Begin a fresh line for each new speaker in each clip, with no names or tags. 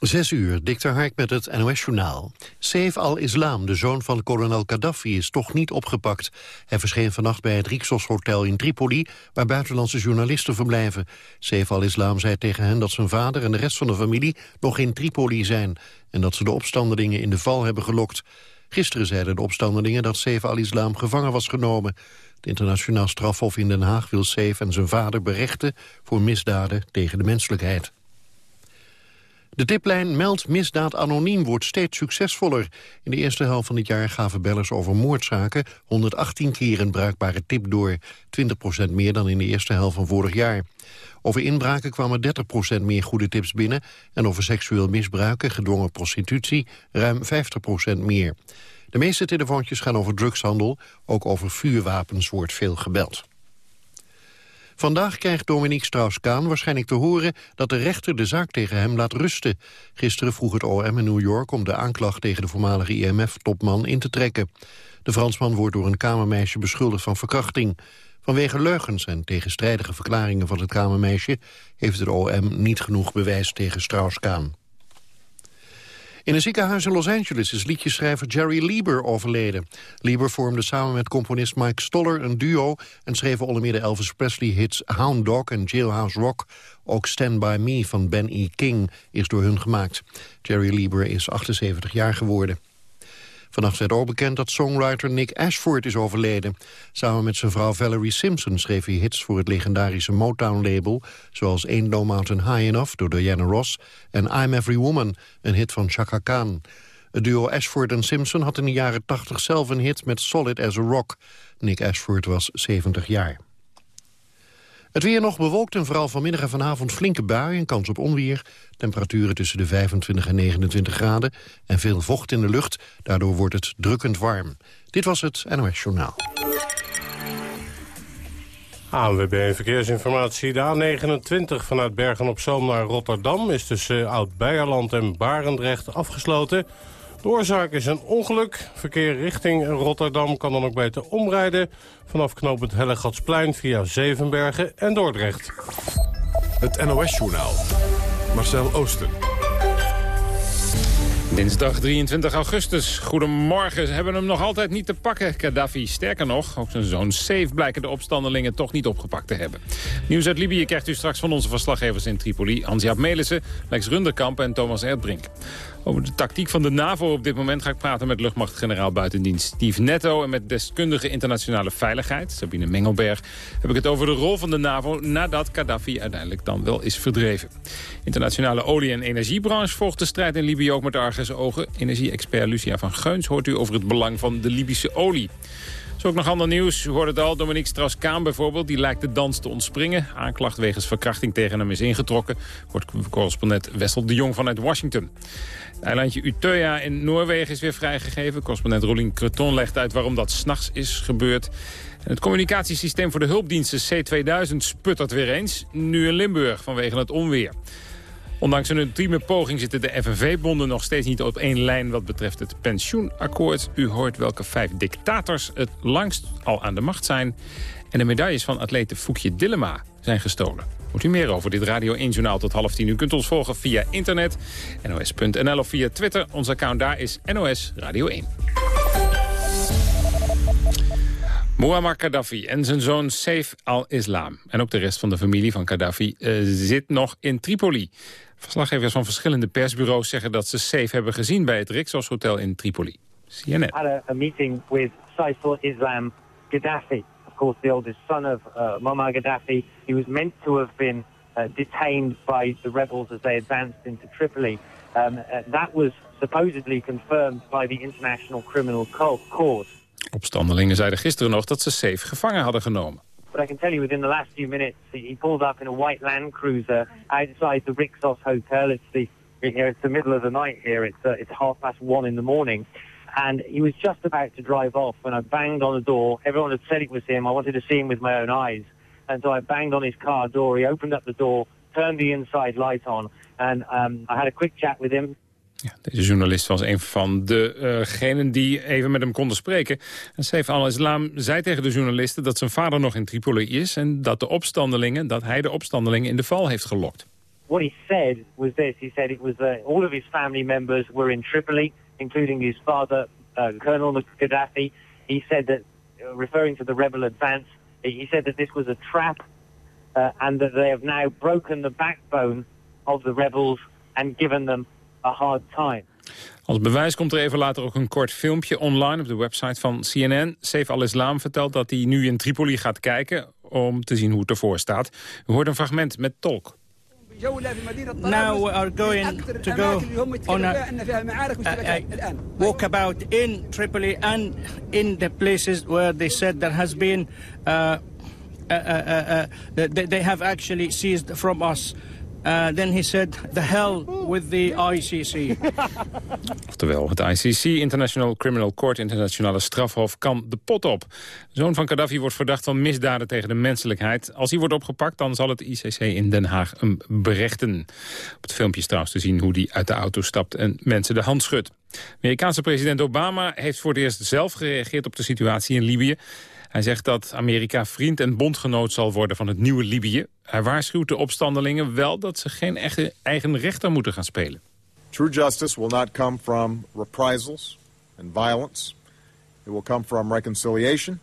Zes uur, Dikter Hark met het NOS-journaal. Saif al-Islam, de zoon van kolonel Gaddafi, is toch niet opgepakt. Hij verscheen vannacht bij het Rixos-hotel in Tripoli... waar buitenlandse journalisten verblijven. Saif al-Islam zei tegen hen dat zijn vader en de rest van de familie... nog in Tripoli zijn en dat ze de opstandelingen in de val hebben gelokt. Gisteren zeiden de opstandelingen dat Saif al-Islam gevangen was genomen. Het internationaal strafhof in Den Haag wil Saif en zijn vader berechten... voor misdaden tegen de menselijkheid. De tiplijn Meld Misdaad Anoniem wordt steeds succesvoller. In de eerste helft van dit jaar gaven bellers over moordzaken 118 keer een bruikbare tip door. 20% meer dan in de eerste helft van vorig jaar. Over inbraken kwamen 30% meer goede tips binnen... en over seksueel misbruik en gedwongen prostitutie ruim 50% meer. De meeste telefoontjes gaan over drugshandel. Ook over vuurwapens wordt veel gebeld. Vandaag krijgt Dominique Strauss-Kaan waarschijnlijk te horen... dat de rechter de zaak tegen hem laat rusten. Gisteren vroeg het OM in New York om de aanklacht... tegen de voormalige IMF-topman in te trekken. De Fransman wordt door een kamermeisje beschuldigd van verkrachting. Vanwege leugens en tegenstrijdige verklaringen van het kamermeisje... heeft het OM niet genoeg bewijs tegen Strauss-Kaan. In een ziekenhuis in Los Angeles is liedjeschrijver Jerry Lieber overleden. Lieber vormde samen met componist Mike Stoller een duo... en schreef onder meer de Elvis Presley-hits Hound Dog en Jailhouse Rock. Ook Stand By Me van Ben E. King is door hun gemaakt. Jerry Lieber is 78 jaar geworden. Vannacht werd ook bekend dat songwriter Nick Ashford is overleden. Samen met zijn vrouw Valerie Simpson schreef hij hits voor het legendarische Motown-label... zoals Ain't No Mountain High Enough door Diana Ross... en I'm Every Woman, een hit van Chaka Khan. Het duo Ashford en Simpson had in de jaren 80 zelf een hit met Solid as a Rock. Nick Ashford was 70 jaar. Het weer nog bewolkt en vooral vanmiddag en vanavond flinke buien en kans op onweer. Temperaturen tussen de 25 en 29 graden en veel vocht in de lucht. Daardoor wordt het drukkend warm. Dit was het NOS Journaal.
ANWB Verkeersinformatie. De A29 vanuit Bergen-op-Zoom naar Rotterdam... is tussen Oud-Beierland en Barendrecht afgesloten... De oorzaak is een ongeluk. Verkeer richting Rotterdam kan dan ook beter omrijden... vanaf knooppunt Hellegatsplein via Zevenbergen en Dordrecht.
Het NOS-journaal. Marcel Oosten.
Dinsdag 23 augustus. Goedemorgen. Ze hebben hem nog altijd niet te pakken, Gaddafi. Sterker nog, ook zijn zoon Safe blijken de opstandelingen toch niet opgepakt te hebben. Nieuws uit Libië krijgt u straks van onze verslaggevers in Tripoli. Hans-Jaap Melissen, Lex Runderkamp en Thomas Erdbrink. Over de tactiek van de NAVO op dit moment ga ik praten met luchtmachtgeneraal buitendienst Steve Netto... en met deskundige internationale veiligheid, Sabine Mengelberg... heb ik het over de rol van de NAVO nadat Gaddafi uiteindelijk dan wel is verdreven. Internationale olie- en energiebranche volgt de strijd in Libië ook met argus ogen. Energie-expert Lucia van Geuns hoort u over het belang van de Libische olie. Zo ook nog ander nieuws. U hoorde het al, Dominique Strauss-Kaan bijvoorbeeld. Die lijkt de dans te ontspringen. Aanklacht wegens verkrachting tegen hem is ingetrokken. Wordt correspondent Wessel de Jong vanuit Washington. Het eilandje Utøya in Noorwegen is weer vrijgegeven. Correspondent Rolien Creton legt uit waarom dat s'nachts is gebeurd. Het communicatiesysteem voor de hulpdiensten C2000 sputtert weer eens. Nu in Limburg vanwege het onweer. Ondanks een ultieme poging zitten de FNV-bonden nog steeds niet op één lijn wat betreft het pensioenakkoord. U hoort welke vijf dictators het langst al aan de macht zijn. En de medailles van atlete Foekje Dillema zijn gestolen. Moet u meer over dit Radio 1-journaal tot half tien. U kunt ons volgen via internet, nos.nl of via Twitter. Ons account daar is NOS Radio 1. Muammar Gaddafi en zijn zoon Saif al-Islam... en ook de rest van de familie van Gaddafi uh, zit nog in Tripoli. Verslaggevers van verschillende persbureaus zeggen dat ze Saif hebben gezien... bij het Rixos Hotel in Tripoli. CNN.
had a, meeting with Saif al-Islam Gaddafi, course the oldest son of uh, Muammar Gaddafi. He was meant to have been uh, detained by the rebels as they advanced into Tripoli. Um, uh, that was supposedly confirmed by the International Criminal Court.
Opstandelingen zeiden gisteren nog dat ze Safe gevangen hadden genomen.
But I can tell you within the last few minutes, he pulled up in a white Land Cruiser outside the Rixos Hotel. It's the, you know, it's the middle of the night here. It's, uh, it's half past one in the morning. And he was just about to drive off when I banged on the door. Everyone had said it was him. I wanted to see him with my own eyes. And so I banged on his car door. He opened up the door, turned the inside light on. And um, I had a quick chat with him.
Ja, deze journalist was een van degenen uh die even met hem konden spreken. En Saif al-Islam zei tegen de journalisten dat zijn vader nog in Tripoli is... en dat, de opstandelingen, dat hij de opstandelingen in de val heeft gelokt.
what he said was this. He said it was uh, all of his family members were in Tripoli, including his father, uh, Colonel Gaddafi. He said that, uh, referring to the rebel advance, he said that this was a trap uh, and that they have now broken the backbone of the rebels and given them a hard time.
Als bewijs komt er even later ook een kort filmpje online op de website van CNN. Saif al-Islam vertelt dat hij nu in Tripoli gaat kijken om te zien hoe het ervoor staat. U hoort een fragment met tolk.
Now we are going to go on a, a, a walkabout in Tripoli and in the places where they said there has been, uh, uh, uh, they, they have actually seized from us uh, then he said, the hell with the ICC.
Oftewel, het ICC, International Criminal Court, internationale strafhof, kan de pot op. zoon van Gaddafi wordt verdacht van misdaden tegen de menselijkheid. Als hij wordt opgepakt, dan zal het ICC in Den Haag hem berechten. Op het filmpje is trouwens te zien hoe hij uit de auto stapt en mensen de hand schudt. Amerikaanse president Obama heeft voor het eerst zelf gereageerd op de situatie in Libië. Hij zegt dat Amerika vriend en bondgenoot zal worden van het nieuwe Libië. Hij waarschuwt de opstandelingen wel dat ze geen echte eigen rechter moeten gaan spelen.
True justice will not come from reprisals and violence. It will come from reconciliation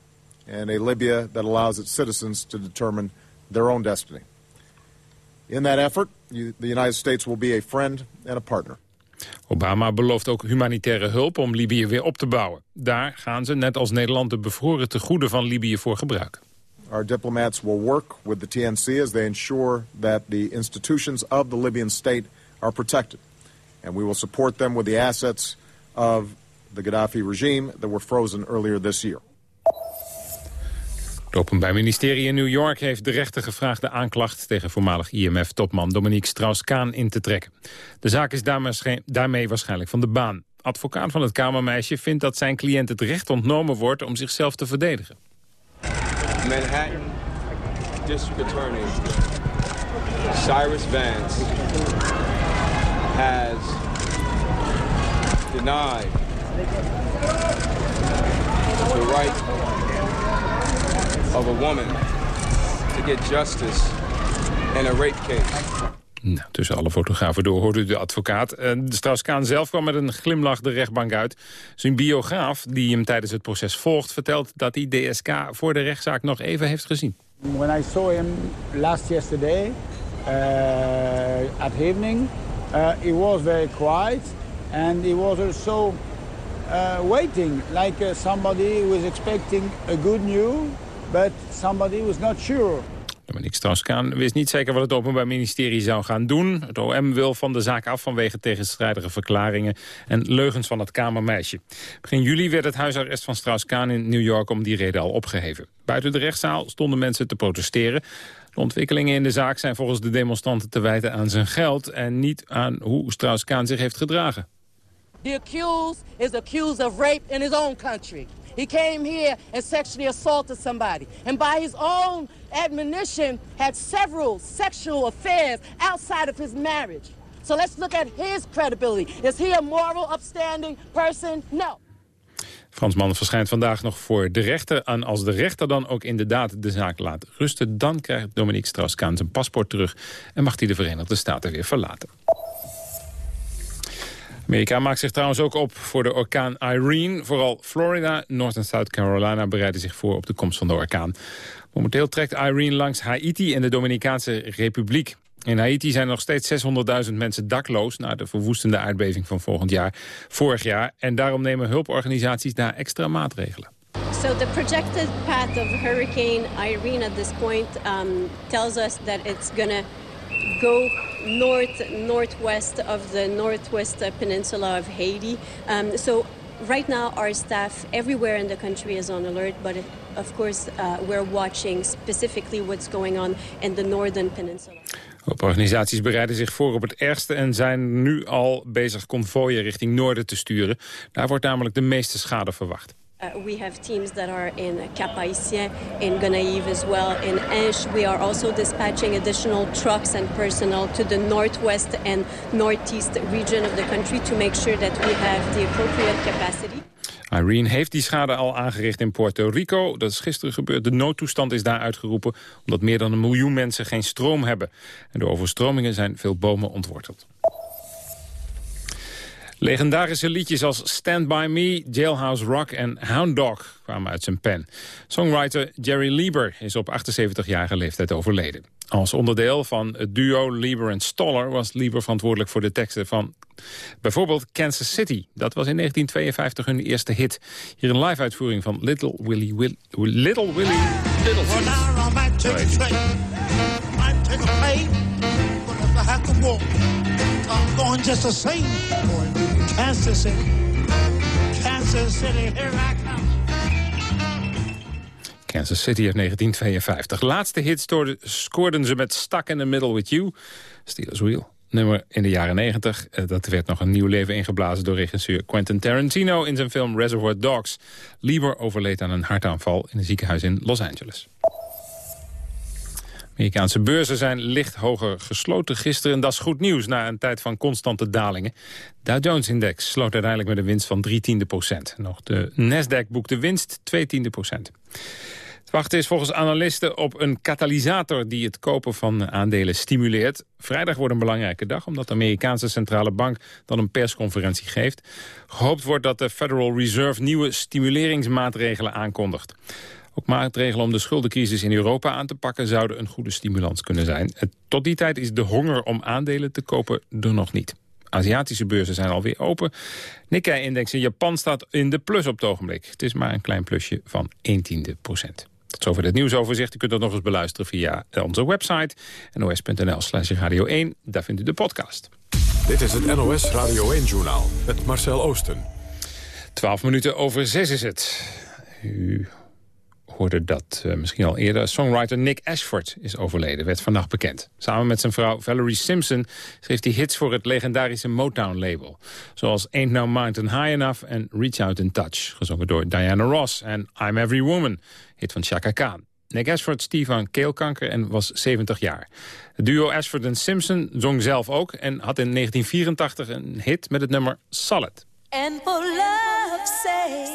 and a Libya that allows its citizens to determine their own destiny. In that effort, the United States will be a friend and a partner.
Obama belooft ook humanitaire hulp om Libië weer op te bouwen. Daar gaan ze, net als Nederland, de bevroren tegoeden van Libië voor gebruiken.
Our diplomats will work with the TNC as they ensure that the institutions of the Libyan state are protected. And we will support them with the assets of the Gaddafi regime that were frozen earlier this year.
Het Openbaar Ministerie in New York heeft de rechter gevraagd de aanklacht tegen voormalig IMF-topman Dominique Strauss-Kaan in te trekken. De zaak is daarmee waarschijnlijk van de baan. Advocaat van het kamermeisje vindt dat zijn cliënt het recht ontnomen wordt om zichzelf te verdedigen.
Manhattan District Attorney Cyrus Vance has denied the right of a woman to get justice in a rape case.
Nou, tussen alle fotografen door hoorde u de advocaat. Uh, de Strauss-Kaan zelf kwam met een glimlach de rechtbank uit. Zijn biograaf, die hem tijdens het proces volgt... vertelt dat hij DSK voor de rechtszaak nog even heeft gezien.
When I saw him last yesterday uh, at evening, uh, he was very quiet and he was also uh, waiting like uh, somebody who was expecting a good news but somebody was not sure.
Dominique Strauss-Kaan wist niet zeker wat het Openbaar Ministerie zou gaan doen. Het OM wil van de zaak af vanwege tegenstrijdige verklaringen en leugens van het kamermeisje. Begin juli werd het huisarrest van Strauss-Kaan in New York om die reden al opgeheven. Buiten de rechtszaal stonden mensen te protesteren. De ontwikkelingen in de zaak zijn volgens de demonstranten te wijten aan zijn geld... en niet aan hoe Strauss-Kaan zich heeft gedragen.
The accused is accused of rape in his own country. He came here and sexually assaulted somebody. And by his own admonition, had several sexual affairs outside of his marriage. So let's look at his credibility. Is he a moral, upstanding person? No.
Fransman verschijnt vandaag nog voor de rechter. En als de rechter dan ook inderdaad de zaak laat rusten... dan krijgt Dominique Strauss-Kaan zijn paspoort terug... en mag hij de Verenigde Staten weer verlaten. Amerika maakt zich trouwens ook op voor de orkaan Irene. Vooral Florida, North en South Carolina bereiden zich voor op de komst van de orkaan. Momenteel trekt Irene langs Haiti en de Dominicaanse Republiek. In Haiti zijn nog steeds 600.000 mensen dakloos... na de verwoestende aardbeving van volgend jaar, vorig jaar. En daarom nemen hulporganisaties daar extra maatregelen.
So the projected path of Hurricane Irene at this point um, tells us that it's go north northwest of the northwest peninsula of Haiti. Um, so right now our staff everywhere in the country is on alert, but of course uh, we're watching specifically what's going on in the northern peninsula.
Organisaties bereiden zich voor op het ergste en zijn nu al bezig konvooien richting noorden te sturen. Daar wordt namelijk de meeste schade verwacht.
Uh, we have teams that are in Cap-Haïtien, in Gonaïve as well, in Enche. We are also dispatching additional trucks and personnel to the northwest and northeast region of the country to make sure that we have the appropriate capacity.
Irene heeft die schade al aangericht in Puerto Rico. Dat is gisteren gebeurd. De noodtoestand is daar uitgeroepen... omdat meer dan een miljoen mensen geen stroom hebben. En door overstromingen zijn veel bomen ontworteld. Legendarische liedjes als Stand By Me, Jailhouse Rock en Hound Dog kwamen uit zijn pen. Songwriter Jerry Lieber is op 78-jarige leeftijd overleden. Als onderdeel van het duo Lieber en Stoller was Lieber verantwoordelijk voor de teksten van bijvoorbeeld Kansas City. Dat was in 1952 hun eerste hit. Hier een live uitvoering van Little Willie Will, Little Willie Little I'm going just the Kansas City. Kansas City, here I come. Kansas City uit 1952. Laatste hit scoorden ze met Stuck in the Middle with You. Steelers Wheel. Nummer in de jaren 90. Eh, dat werd nog een nieuw leven ingeblazen door regisseur Quentin Tarantino... in zijn film Reservoir Dogs. Lieber overleed aan een hartaanval in een ziekenhuis in Los Angeles. Amerikaanse beurzen zijn licht hoger gesloten gisteren. En dat is goed nieuws na een tijd van constante dalingen. Dow Jones-index sloot uiteindelijk met een winst van 3 tiende procent. Nog de Nasdaq boekte winst 2 tiende procent. Het wachten is volgens analisten op een katalysator die het kopen van aandelen stimuleert. Vrijdag wordt een belangrijke dag omdat de Amerikaanse centrale bank dan een persconferentie geeft. Gehoopt wordt dat de Federal Reserve nieuwe stimuleringsmaatregelen aankondigt. Ook maatregelen om de schuldencrisis in Europa aan te pakken... zouden een goede stimulans kunnen zijn. Tot die tijd is de honger om aandelen te kopen er nog niet. Aziatische beurzen zijn alweer open. Nikkei-index in Japan staat in de plus op het ogenblik. Het is maar een klein plusje van 1 tiende procent. Tot zover het nieuwsoverzicht. U kunt dat nog eens beluisteren via onze website nos.nl slash radio 1. Daar vindt u de podcast.
Dit is het NOS Radio 1-journaal met Marcel Oosten.
12 minuten over 6 is het. U hoorde dat uh, misschien al eerder. Songwriter Nick Ashford is overleden, werd vannacht bekend. Samen met zijn vrouw Valerie Simpson schreef hij hits voor het legendarische Motown-label. Zoals Ain't No Mountain High Enough en Reach Out in Touch. Gezongen door Diana Ross en I'm Every Woman, hit van Chaka Khan. Nick Ashford stief aan keelkanker en was 70 jaar. Het duo Ashford en Simpson zong zelf ook... en had in 1984 een hit met het nummer Solid. And for love's sake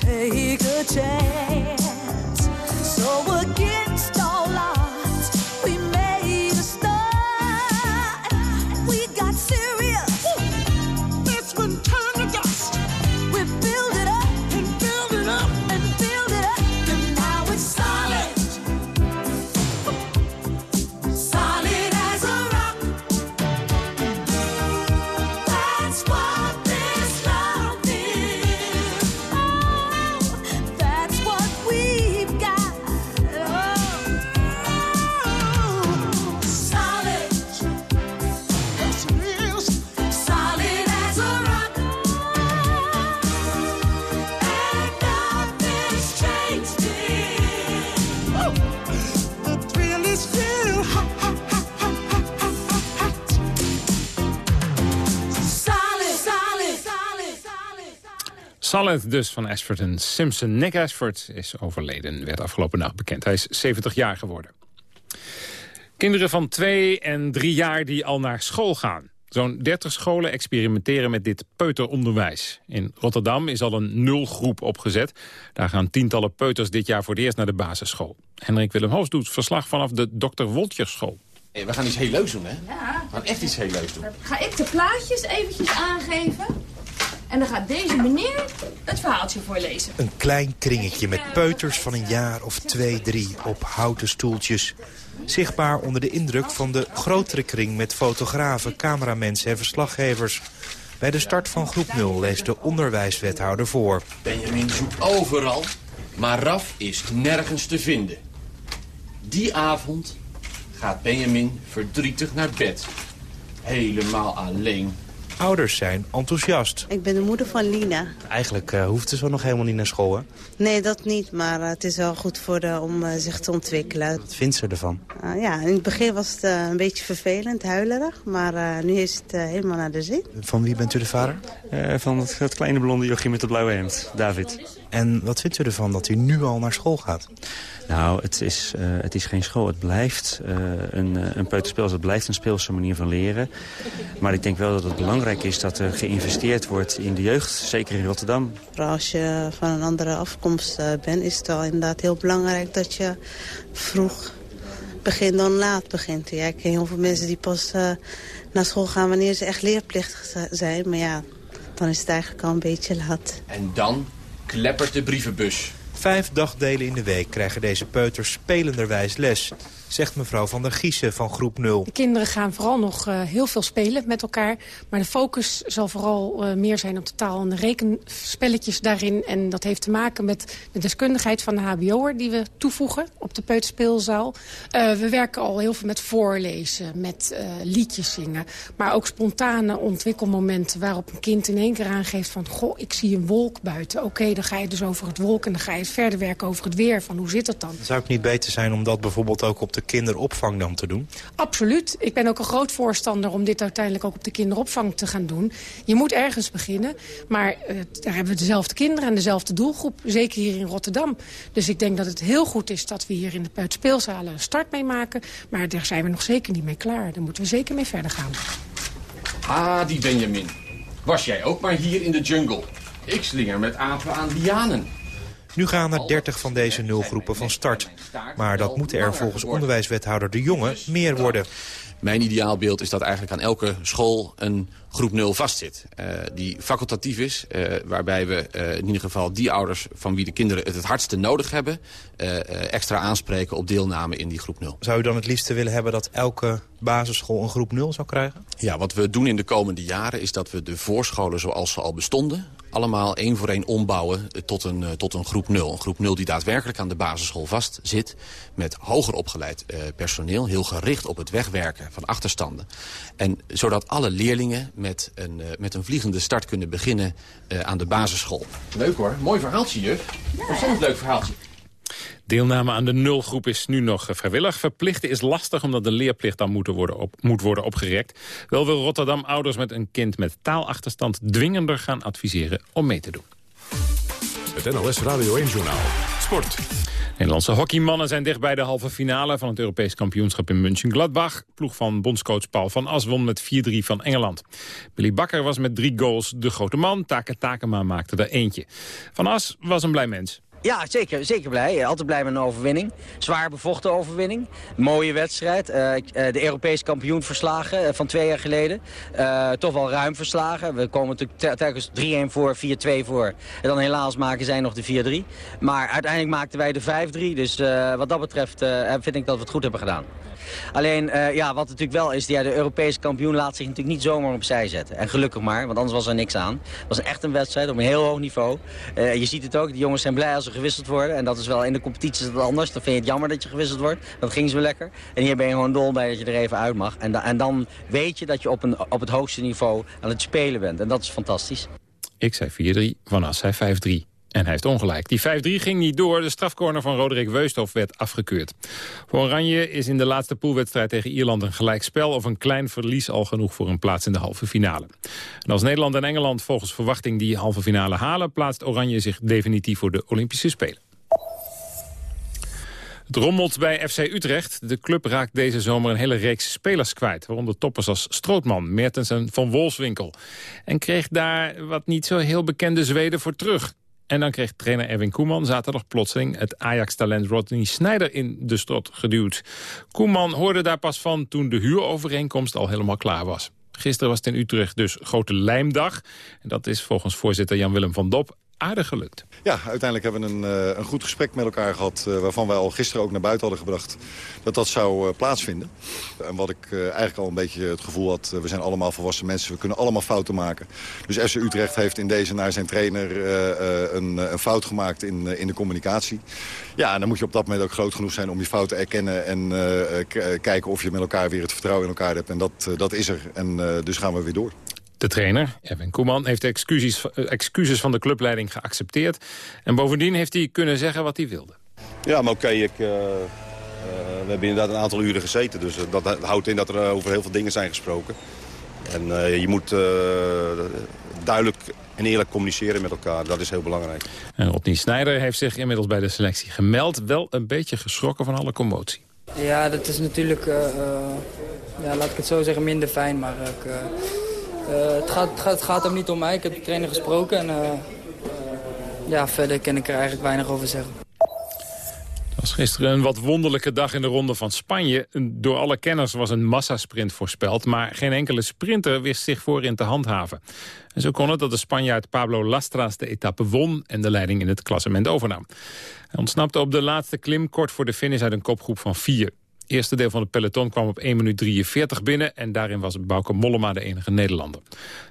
Take a chance. So against
Dus van Ashford en Simpson. Nick Ashford is overleden, werd afgelopen nacht bekend. Hij is 70 jaar geworden. Kinderen van 2 en 3 jaar die al naar school gaan. Zo'n 30 scholen experimenteren met dit peuteronderwijs. In Rotterdam is al een nulgroep opgezet. Daar gaan tientallen peuters dit jaar voor het eerst naar de basisschool. Henrik Willem Hoos doet verslag vanaf de Dr. Woltjerschool.
Hey, we gaan iets heel leuks doen, hè?
Ja.
We gaan echt iets heel leuks doen.
Ga ik de plaatjes eventjes aangeven. En dan gaat deze meneer het verhaaltje voorlezen.
Een klein kringetje met peuters van een jaar of twee, drie op houten stoeltjes. Zichtbaar onder de indruk van de grotere kring met fotografen, cameramensen en verslaggevers. Bij de start van groep 0 leest de onderwijswethouder voor.
Benjamin zoekt overal, maar Raf is nergens te vinden. Die avond gaat Benjamin verdrietig naar bed. Helemaal alleen.
Ouders zijn enthousiast.
Ik ben de moeder van Lina.
Eigenlijk uh, hoeft ze zo nog helemaal niet naar school, hè?
Nee, dat niet, maar uh, het is wel goed voor de, om uh, zich te ontwikkelen.
Wat vindt ze ervan?
ja, in het begin was het een beetje vervelend, huilerig, maar nu is het helemaal naar de zin.
Van wie bent u de vader?
van het, het, kleine blonde jochie met de blauwe hemd, David.
En wat vindt u ervan dat u nu al naar school gaat?
Nou, het is, uh, het is geen school. Het blijft uh, een, een peuterspel. Het blijft een speelse manier van leren. Maar ik denk wel dat het belangrijk is dat er geïnvesteerd wordt in de jeugd. Zeker in Rotterdam.
Vooral als je van een andere afkomst uh, bent, is het wel inderdaad heel belangrijk dat je vroeg begint dan laat begint. Ja, ik ken heel veel mensen die pas naar school gaan wanneer ze echt leerplichtig zijn. Maar ja, dan is het eigenlijk al een beetje laat.
En dan kleppert de brievenbus.
Vijf dagdelen in de week krijgen deze peuters spelenderwijs les, zegt mevrouw van der Giezen van groep 0.
De kinderen gaan vooral nog uh, heel veel spelen met elkaar. Maar de focus zal vooral uh, meer zijn op de taal en de rekenspelletjes daarin. En dat heeft te maken met de deskundigheid van de hbo'er die we toevoegen op de peuterspeelzaal. Uh, we werken al heel veel met voorlezen, met liedjes zingen. Maar ook spontane ontwikkelmomenten waarop een kind in één keer aangeeft van... goh, ik zie een wolk buiten. Oké, okay, dan ga je dus over het wolk en dan ga je verder werken over het weer. Van hoe zit het dan?
Zou het niet beter zijn om dat bijvoorbeeld ook op de kinderopvang dan te doen?
Absoluut. Ik ben ook een groot voorstander om dit uiteindelijk ook op de kinderopvang te gaan doen. Je moet ergens beginnen, maar uh, daar hebben we dezelfde kinderen en dezelfde doelgroep. Zeker hier in Rotterdam. Dus ik denk dat het heel goed is dat we hier in de Peutspeelzalen een start mee maken. Maar daar zijn we nog zeker niet mee klaar. Daar moeten we zeker mee verder gaan.
Ah, die Benjamin. Was jij ook maar hier in de jungle? Ik slinger met apen aan lianen.
Nu gaan er 30 van deze nulgroepen van start. Maar dat moeten er volgens onderwijswethouder De Jonge meer worden.
Mijn ideaalbeeld is dat eigenlijk aan elke school een groep 0 vastzit. Uh, die facultatief is, uh, waarbij we uh, in ieder geval die ouders van wie de kinderen het het hardste nodig hebben... extra aanspreken op deelname in die groep 0.
Zou u dan het liefste willen hebben dat elke basisschool een groep 0 zou krijgen?
Ja, wat we doen in de komende jaren is dat we de voorscholen zoals ze al bestonden... allemaal één voor één ombouwen tot een, tot een groep 0. Een groep 0 die daadwerkelijk aan de basisschool vast zit... met hoger opgeleid personeel, heel gericht op het wegwerken van achterstanden. En zodat alle leerlingen met een, uh, met een vliegende start kunnen beginnen uh, aan de basisschool. Leuk hoor, mooi verhaaltje juf. Ontzettend leuk verhaaltje.
Deelname aan de nulgroep is nu nog vrijwillig. Verplichten is lastig omdat de leerplicht dan moet worden, op, moet worden opgerekt. Wel wil Rotterdam ouders met een kind met taalachterstand dwingender gaan adviseren om mee te doen.
Het NOS Radio 1-journaal. Sport.
Nederlandse hockeymannen zijn dicht bij de halve finale van het Europees kampioenschap in München-Gladbach. Ploeg van bondscoach Paul van As won met 4-3 van Engeland. Billy Bakker was met drie goals de grote man. Take Takema maakte er eentje. Van As was een blij mens.
Ja, zeker, zeker blij. Altijd blij met een overwinning. Zwaar bevochten overwinning. Mooie wedstrijd. Uh, de Europese kampioen verslagen van twee jaar geleden. Toch wel ruim verslagen. We komen natuurlijk telkens 3-1 voor, 4-2 voor. En dan helaas maken zij nog de 4-3. Maar uiteindelijk maakten wij de 5-3. Dus wat dat betreft vind ik dat we het goed hebben gedaan. Alleen, uh, ja, wat natuurlijk wel is, ja, de Europese kampioen laat zich natuurlijk niet zomaar opzij zetten. En gelukkig maar, want anders was er niks aan. Het was echt een wedstrijd op een heel hoog niveau. Uh, je ziet het ook, de jongens zijn blij als ze gewisseld worden. En dat is wel in de competitie dat anders. Dan vind je het jammer dat je gewisseld wordt. Dat ging zo lekker. En hier ben je gewoon dol bij dat je er even uit mag. En, da en dan weet je dat je op, een, op het hoogste niveau aan het spelen bent. En dat is fantastisch.
Ik zei 4-3, Van As zei 5-3. En hij heeft ongelijk. Die 5-3 ging niet door. De strafcorner van Roderick Weusthof werd afgekeurd. Voor Oranje is in de laatste poolwedstrijd tegen Ierland een gelijkspel... of een klein verlies al genoeg voor een plaats in de halve finale. En als Nederland en Engeland volgens verwachting die halve finale halen... plaatst Oranje zich definitief voor de Olympische Spelen. Het rommelt bij FC Utrecht. De club raakt deze zomer een hele reeks spelers kwijt. Waaronder toppers als Strootman, Mertens en Van Wolfswinkel. En kreeg daar wat niet zo heel bekende Zweden voor terug. En dan kreeg trainer Erwin Koeman zaterdag plotseling het Ajax-talent Rodney Snyder in de strot geduwd. Koeman hoorde daar pas van toen de huurovereenkomst al helemaal klaar was. Gisteren was het in Utrecht dus grote lijmdag. En dat is volgens voorzitter Jan-Willem van Dop aardig gelukt.
Ja, uiteindelijk hebben we een, uh, een goed gesprek met elkaar gehad... Uh, waarvan wij al gisteren ook naar buiten hadden gebracht dat dat zou uh, plaatsvinden. En wat ik eigenlijk al een beetje het gevoel had... we zijn allemaal volwassen mensen, we kunnen allemaal fouten maken. Dus FC Utrecht heeft in deze naar zijn trainer een, een, fout gemaakt in, in de communicatie. Ja, en dan moet je op dat moment ook groot genoeg zijn om je fouten te erkennen... en kijken of je met elkaar weer het vertrouwen in elkaar hebt. En dat, dat is er. En dus gaan we weer door.
De trainer, Erwin Koeman, heeft excuses, excuses van de clubleiding geaccepteerd. En bovendien heeft hij kunnen zeggen wat hij wilde.
Ja, maar oké, ik, uh, uh, we hebben inderdaad een aantal uren gezeten. Dus dat houdt in dat er over heel veel dingen zijn gesproken. En uh, je moet duidelijk en eerlijk communiceren met elkaar. Dat is heel belangrijk.
En Rodney Snijder heeft zich inmiddels bij de selectie gemeld. Wel een beetje geschrokken van alle commotie.
Ja, dat is natuurlijk, ja, laat ik het zo zeggen, minder fijn. Maar ik uh, het, gaat, het, gaat, het gaat hem niet om mij. Ik heb de trainer gesproken. En uh, ja, verder kan ik er eigenlijk weinig over zeggen.
Het was gisteren een wat wonderlijke dag in de ronde van Spanje. Door alle kenners was een massasprint voorspeld... maar geen enkele sprinter wist zich voorin te handhaven. En zo kon het dat de Spanjaard Pablo Lastras de etappe won... en de leiding in het klassement overnam. Hij ontsnapte op de laatste klim kort voor de finish uit een kopgroep van vier eerste deel van het peloton kwam op 1 minuut 43 binnen... en daarin was Bauke Mollema de enige Nederlander.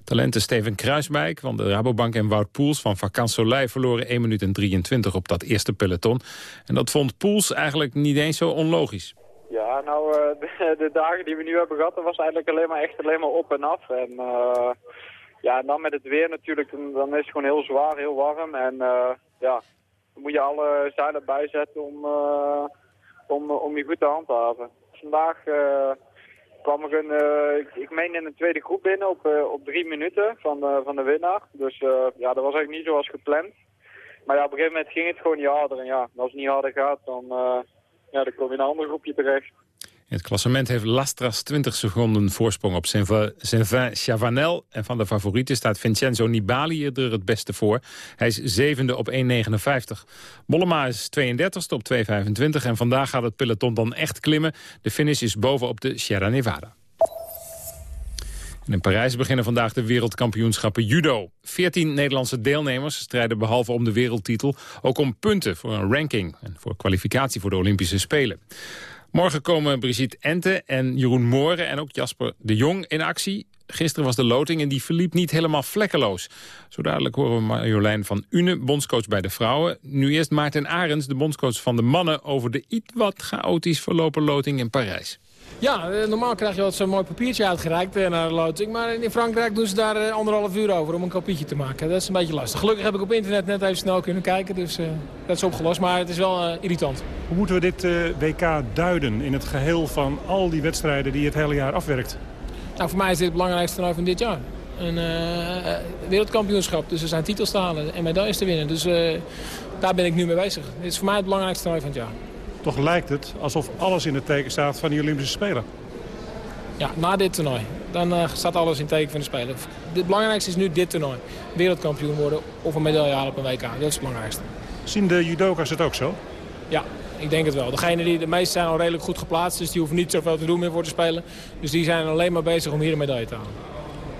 Talenten Steven Kruiswijk van de Rabobank en Wout Poels van Vakant Soleil... verloren 1 minuut en 23 op dat eerste peloton. En dat vond Poels eigenlijk niet eens zo onlogisch.
Ja, nou, uh, de, de, dagen die we nu hebben gehad, dat was eigenlijk alleen maar echt alleen maar op en af. En uh, ja, dan met het weer natuurlijk, dan is het gewoon heel zwaar, heel warm. En uh, ja, dan moet je alle zeilen bijzetten om om, eh, om je goed te handhaven. Vandaag uh, kwam er een, uh, ik, meen in de tweede groep binnen op, op drie minuten van, van de winnaar. Dus ja, dat was eigenlijk niet zoals gepland. Maar ja, op een gegeven moment ging het gewoon niet harder. En ja, als het niet harder gaat, dan, ja, dan kom je in een ander groepje terecht.
Het klassement heeft Lastras 20 seconden voorsprong op Saint-Vin Chavanel. En van de favorieten staat Vincenzo Nibali er het beste voor. Hij is zevende op 1,59. Mollema is 32ste op 2,25. En vandaag gaat het peloton dan echt klimmen. De finish is bovenop de Sierra Nevada. in Parijs beginnen vandaag de wereldkampioenschappen judo. 14 Nederlandse deelnemers strijden behalve om de wereldtitel... ook om punten voor een ranking en voor kwalificatie voor de Olympische Spelen. Morgen komen Brigitte Ente en Jeroen Mooren en ook Jasper de Jong in actie. Gisteren was de loting en die verliep niet helemaal vlekkeloos. Zo dadelijk horen we Marjolein van Une, bondscoach bij de vrouwen. Nu eerst Maarten Arends, de bondscoach van de mannen... over de iets wat chaotisch verlopen loting in Parijs.
Ja, eh, normaal krijg je wat zo'n mooi papiertje uitgereikt eh, naar de loting. Maar in Frankrijk doen ze daar eh, anderhalf uur over om een kopietje te maken. Dat is een beetje lastig. Gelukkig heb ik op internet net even snel kunnen kijken. Dus dat is opgelost. Maar het is wel irritant.
Hoe moeten we dit WK duiden in het geheel van al die wedstrijden die het hele jaar afwerkt?
Nou, voor mij is dit het belangrijkste toernooi van dit jaar. een wereldkampioenschap. Dus er zijn titels te halen en medailles te winnen. Dus daar ben ik nu mee bezig. Dit is voor mij het belangrijkste toernooi van het jaar.
Toch lijkt het alsof alles in het teken staat van die Olympische Spelen.
Ja, na dit toernooi. Dan eh, staat alles in het teken van de Spelen. Het belangrijkste is nu dit toernooi. Wereldkampioen worden of een medaille halen op een WK. Dat is het belangrijkste.
Zien de judoka's het ook zo?
Ja, ik denk het wel. Degene die, de meeste zijn al redelijk goed geplaatst. Dus die hoeven niet zoveel te doen meer voor te spelen. Dus die zijn alleen maar bezig om hier een medaille te halen.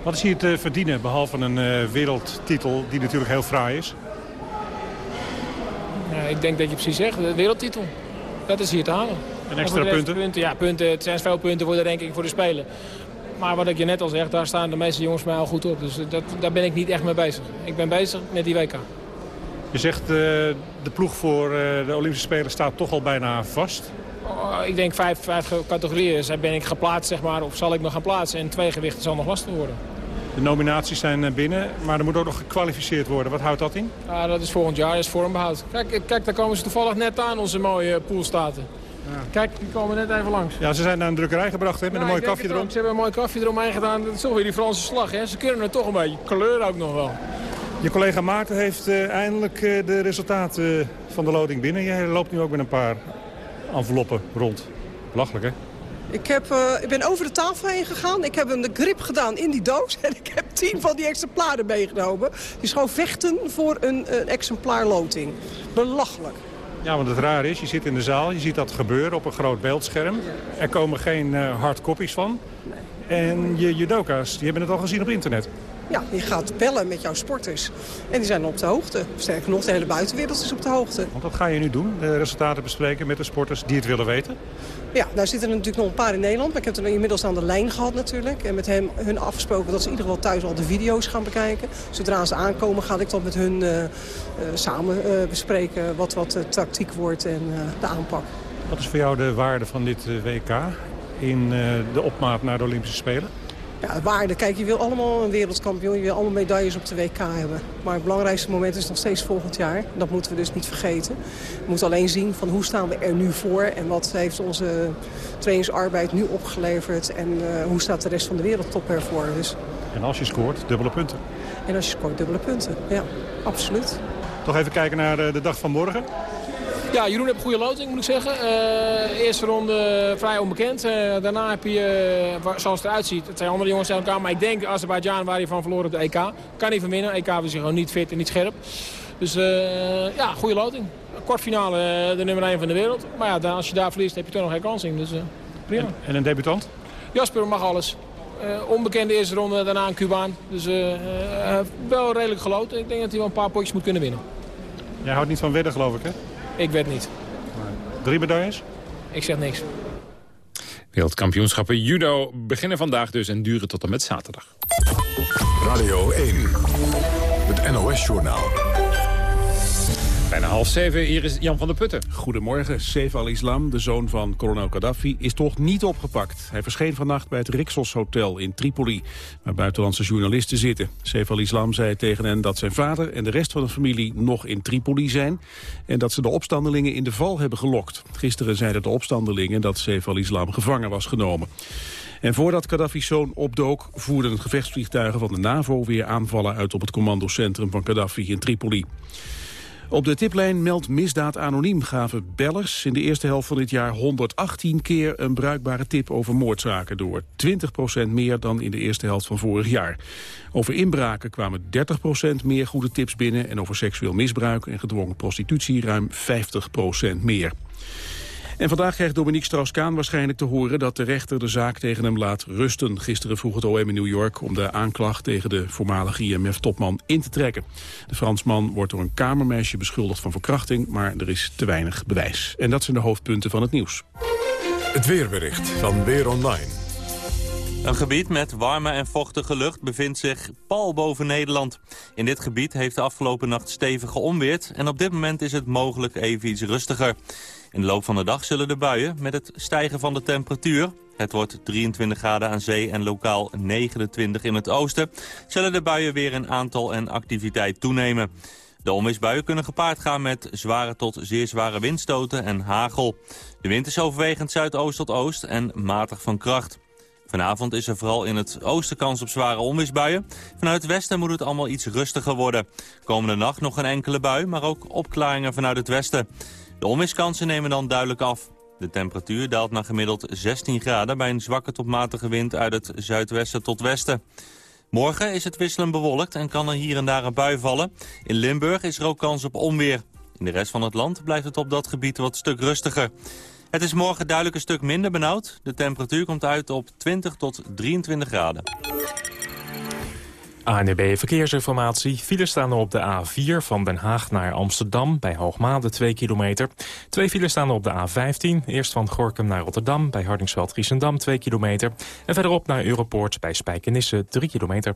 Wat is hier te verdienen, behalve een eh, wereldtitel die natuurlijk heel fraai is?
Ja, ik denk dat je precies zegt, de wereldtitel. Dat is hier te halen.
En extra punten?
Ja, punten. Het zijn veel punten voor de ranking voor de Spelen. Maar wat ik je net al zeg, daar staan de meeste jongens mij al goed op. Dus dat, daar ben ik niet echt mee bezig. Ik ben bezig met die WK.
Je zegt uh, de ploeg voor uh, de Olympische Spelen staat toch al bijna vast.
Oh, ik denk vijf, vijf categorieën dus ben ik geplaatst, zeg maar, of zal ik me gaan plaatsen. En twee gewichten zal nog lastig worden.
De nominaties zijn eh, binnen, maar er moet ook nog gekwalificeerd worden. Wat houdt dat in?
Ja, dat is volgend jaar, is vormbehoud. Kijk, kijk daar komen ze toevallig net aan, onze mooie poolstaten. Ja. Kijk, die komen net even langs.
Ja, ze zijn naar een drukkerij gebracht hè, met
Ja,
een mooi
ik denk
kafje erom.
ook. Ze hebben een mooi kafje eromheen gedaan. Dat is toch weer die Franse slag, hè. Ze kunnen er toch een beetje. Kleur ook nog wel.
Je collega Maarten heeft eh, eindelijk eh, de resultaten eh, van de loting binnen. Jij loopt nu ook met een paar enveloppen rond. Belachelijk, hè?
Ik, heb, eh, ik ben over de tafel heen gegaan. Ik heb een grip gedaan in die doos. En ik heb tien van die exemplaren meegenomen. Die gewoon vechten voor een, een exemplaar loting. Belachelijk.
Ja, want het raar is, je zit in de zaal, je ziet dat gebeuren op een groot beeldscherm. Er komen geen uh, hardcopies van. En je judoka's, die hebben het al gezien op internet.
Ja, je gaat bellen met jouw sporters. En die zijn op de hoogte. Sterker nog, de hele buitenwereld is op de hoogte.
Want wat ga je nu doen? De resultaten bespreken met de sporters die het willen weten?
Ja, daar zitten er natuurlijk nog een paar in Nederland. Maar ik heb er inmiddels aan de lijn gehad natuurlijk. En met hem, hun afgesproken dat ze in ieder geval thuis al de video's gaan bekijken. Zodra ze aankomen ga ik dan met hun uh, uh, samen uh, bespreken wat, wat de tactiek wordt en de aanpak.
Wat is voor jou de waarde van dit WK in de opmaat naar de Olympische Spelen?
Ja, waarde. Kijk, je wil allemaal een wereldkampioen. Je wil allemaal medailles op de WK hebben. Maar het belangrijkste moment is nog steeds volgend jaar. Dat moeten we dus niet vergeten. We moeten alleen zien van hoe staan we er nu voor. En wat heeft onze trainingsarbeid nu opgeleverd. En uh, hoe staat de rest van de wereldtop ervoor. Dus...
En als je scoort, dubbele punten.
En als je scoort, dubbele punten. Ja, absoluut.
Toch even kijken naar de dag van morgen.
Ja, Jeroen heeft een goede loting, moet ik zeggen. Uh, eerste ronde vrij onbekend. Uh, daarna heb je, uh, zoals het eruit ziet, het zijn andere jongens aan elkaar. Maar ik denk Azerbeidzjan waar hij van verloren op de EK. Kan niet van winnen. EK was hij gewoon niet fit en niet scherp. Dus ja, goede loting. Kwartfinale de nummer 1 van de wereld. Maar ja, dan, als je daar verliest heb je toch nog geen kans in. Dus prima.
En, en, een debutant?
Jasper mag alles. onbekende eerste ronde, daarna een Cubaan. Dus wel redelijk geloten. Ik denk dat hij wel een paar potjes moet kunnen winnen.
Jij houdt niet van wedden, geloof ik, hè?
Ik weet niet.
Drie medailles?
Ik zeg niks.
Wereldkampioenschappen judo beginnen vandaag dus en duren tot en met zaterdag.
Radio 1, het NOS-journaal.
Bijna half zeven, hier is Jan van der Putten.
Goedemorgen. Saif al-Islam, de zoon van kolonel Gaddafi, is toch niet opgepakt. Hij verscheen vannacht bij het Rixos Hotel in Tripoli, waar buitenlandse journalisten zitten. Saif al-Islam zei tegen hen dat zijn vader en de rest van de familie nog in Tripoli zijn... en dat ze de opstandelingen in de val hebben gelokt. Gisteren zeiden de opstandelingen dat Saif al-Islam gevangen was genomen. En voordat Gaddafi's zoon opdook, voerden gevechtsvliegtuigen van de NAVO weer aanvallen uit op het commandocentrum van Gaddafi in Tripoli. Op de tiplijn Meld Misdaad Anoniem gaven bellers in de eerste helft van dit jaar 118 keer een bruikbare tip over moordzaken door. 20% meer dan in de eerste helft van vorig jaar. Over inbraken kwamen 30% meer goede tips binnen en over seksueel misbruik en gedwongen prostitutie ruim 50% meer. En vandaag krijgt Dominique Strauss-Kaan waarschijnlijk te horen dat de rechter de zaak tegen hem laat rusten. Gisteren vroeg het OM in New York om de aanklacht tegen de voormalige IMF-topman in te trekken. De Fransman wordt door een kamermeisje beschuldigd van verkrachting, maar er is te weinig bewijs. En dat zijn de hoofdpunten van het nieuws.
Het weerbericht van Weer Online.
Een gebied met warme en vochtige lucht bevindt zich pal boven Nederland. In dit gebied heeft de afgelopen nacht stevige onweerd en op dit moment is het mogelijk even iets rustiger. In de loop van de dag zullen de buien met het stijgen van de temperatuur... het wordt 23 graden aan zee en lokaal 29 in het oosten... zullen de buien weer in aantal en activiteit toenemen. De onweersbuien kunnen gepaard gaan met zware tot zeer zware windstoten en hagel. De wind is overwegend zuidoost tot oost en matig van kracht. Vanavond is er vooral in het oosten kans op zware onweersbuien. Vanuit het westen moet het allemaal iets rustiger worden. Komende nacht nog een enkele bui, maar ook opklaringen vanuit het westen. De onweerskansen nemen dan duidelijk af. De temperatuur daalt naar gemiddeld 16 graden bij een zwakke tot matige wind uit het zuidwesten tot westen. Morgen is het wisselend bewolkt en kan er hier en daar een bui vallen. In Limburg is er ook kans op onweer. In de rest van het land blijft het op dat gebied wat stuk rustiger. Het is morgen duidelijk een stuk minder benauwd. De temperatuur komt uit op 20 tot 23 graden.
ANB Verkeersinformatie. Files staan er op de A4 van Den Haag naar Amsterdam bij Hoogmade 2 kilometer. Twee files staan er op de A15. Eerst van Gorkum naar Rotterdam bij Hardingsveld-Giessendam 2 kilometer. En verderop naar Europoort bij Spijkenisse 3 kilometer.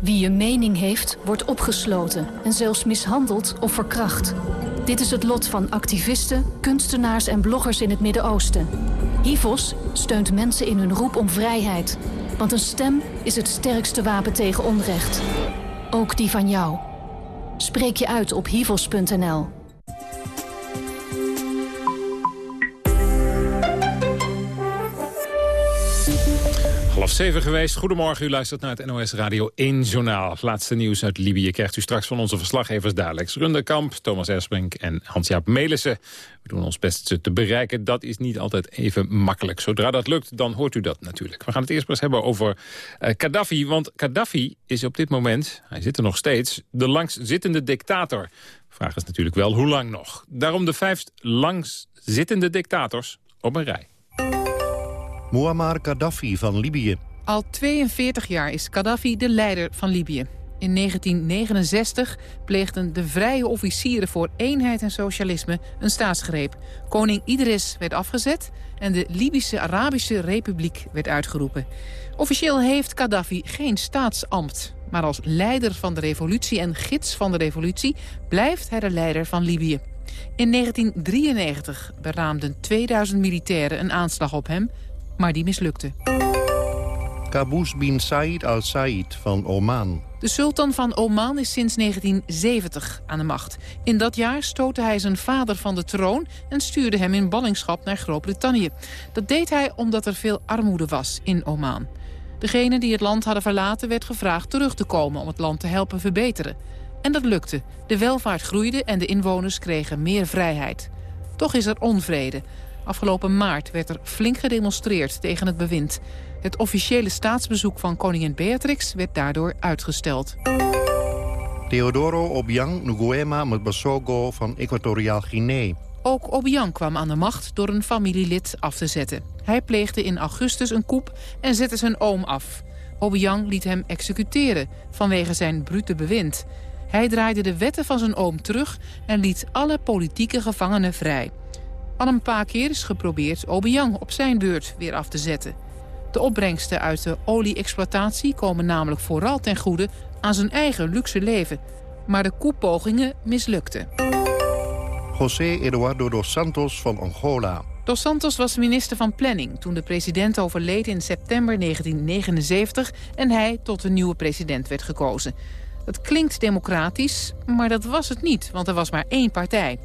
Wie een mening heeft, wordt opgesloten en zelfs mishandeld of verkracht. Dit is het lot van activisten, kunstenaars en bloggers in het Midden-Oosten. HIVOS steunt mensen in hun roep om vrijheid. Want een stem is het sterkste wapen tegen onrecht. Ook die van jou. Spreek je uit op hivos.nl.
Half zeven geweest. Goedemorgen, u luistert naar het NOS Radio 1 Journaal. Laatste nieuws uit Libië krijgt u straks van onze verslaggevers Dalex Runderkamp, Thomas Ersbrink en Hans-Jaap Melissen. We doen ons best ze te bereiken. Dat is niet altijd even makkelijk. Zodra dat lukt, dan hoort u dat natuurlijk. We gaan het eerst maar eens hebben over uh, Gaddafi. Want Gaddafi is op dit moment, hij zit er nog steeds, de langstzittende dictator. Vraag is natuurlijk wel, hoe lang nog? Daarom de vijf langstzittende dictators op een rij.
Muammar Gaddafi van Libië.
Al 42 jaar is Gaddafi de leider van Libië. In 1969 pleegden de vrije officieren voor eenheid en socialisme een staatsgreep. Koning Idris werd afgezet en de Libische Arabische Republiek werd uitgeroepen. Officieel heeft Gaddafi geen staatsambt. Maar als leider van de revolutie en gids van de revolutie blijft hij de leider van Libië. In 1993 beraamden 2000 militairen een aanslag op hem maar die mislukte.
Qaboos bin Said al Said van Oman.
De sultan van Oman is sinds 1970 aan de macht. In dat jaar stootte hij zijn vader van de troon... en stuurde hem in ballingschap naar Groot-Brittannië. Dat deed hij omdat er veel armoede was in Oman. Degene die het land hadden verlaten werd gevraagd terug te komen... om het land te helpen verbeteren. En dat lukte. De welvaart groeide en de inwoners kregen meer vrijheid. Toch is er onvrede. Afgelopen maart werd er flink gedemonstreerd tegen het bewind. Het officiële staatsbezoek van koningin Beatrix werd daardoor uitgesteld.
Teodoro Obiang Nguema Mbasogo van Equatoriaal Guinea.
Ook Obiang kwam aan de macht door een familielid af te zetten. Hij pleegde in augustus een coup en zette zijn oom af. Obiang liet hem executeren vanwege zijn brute bewind. Hij draaide de wetten van zijn oom terug en liet alle politieke gevangenen vrij. Al een paar keer is geprobeerd Obiang op zijn beurt weer af te zetten. De opbrengsten uit de olie-exploitatie komen namelijk vooral ten goede aan zijn eigen luxe leven. Maar de koepogingen mislukten.
José Eduardo dos Santos van Angola.
Dos Santos was minister van Planning toen de president overleed in september 1979 en hij tot de nieuwe president werd gekozen. Dat klinkt democratisch, maar dat was het niet, want er was maar één partij.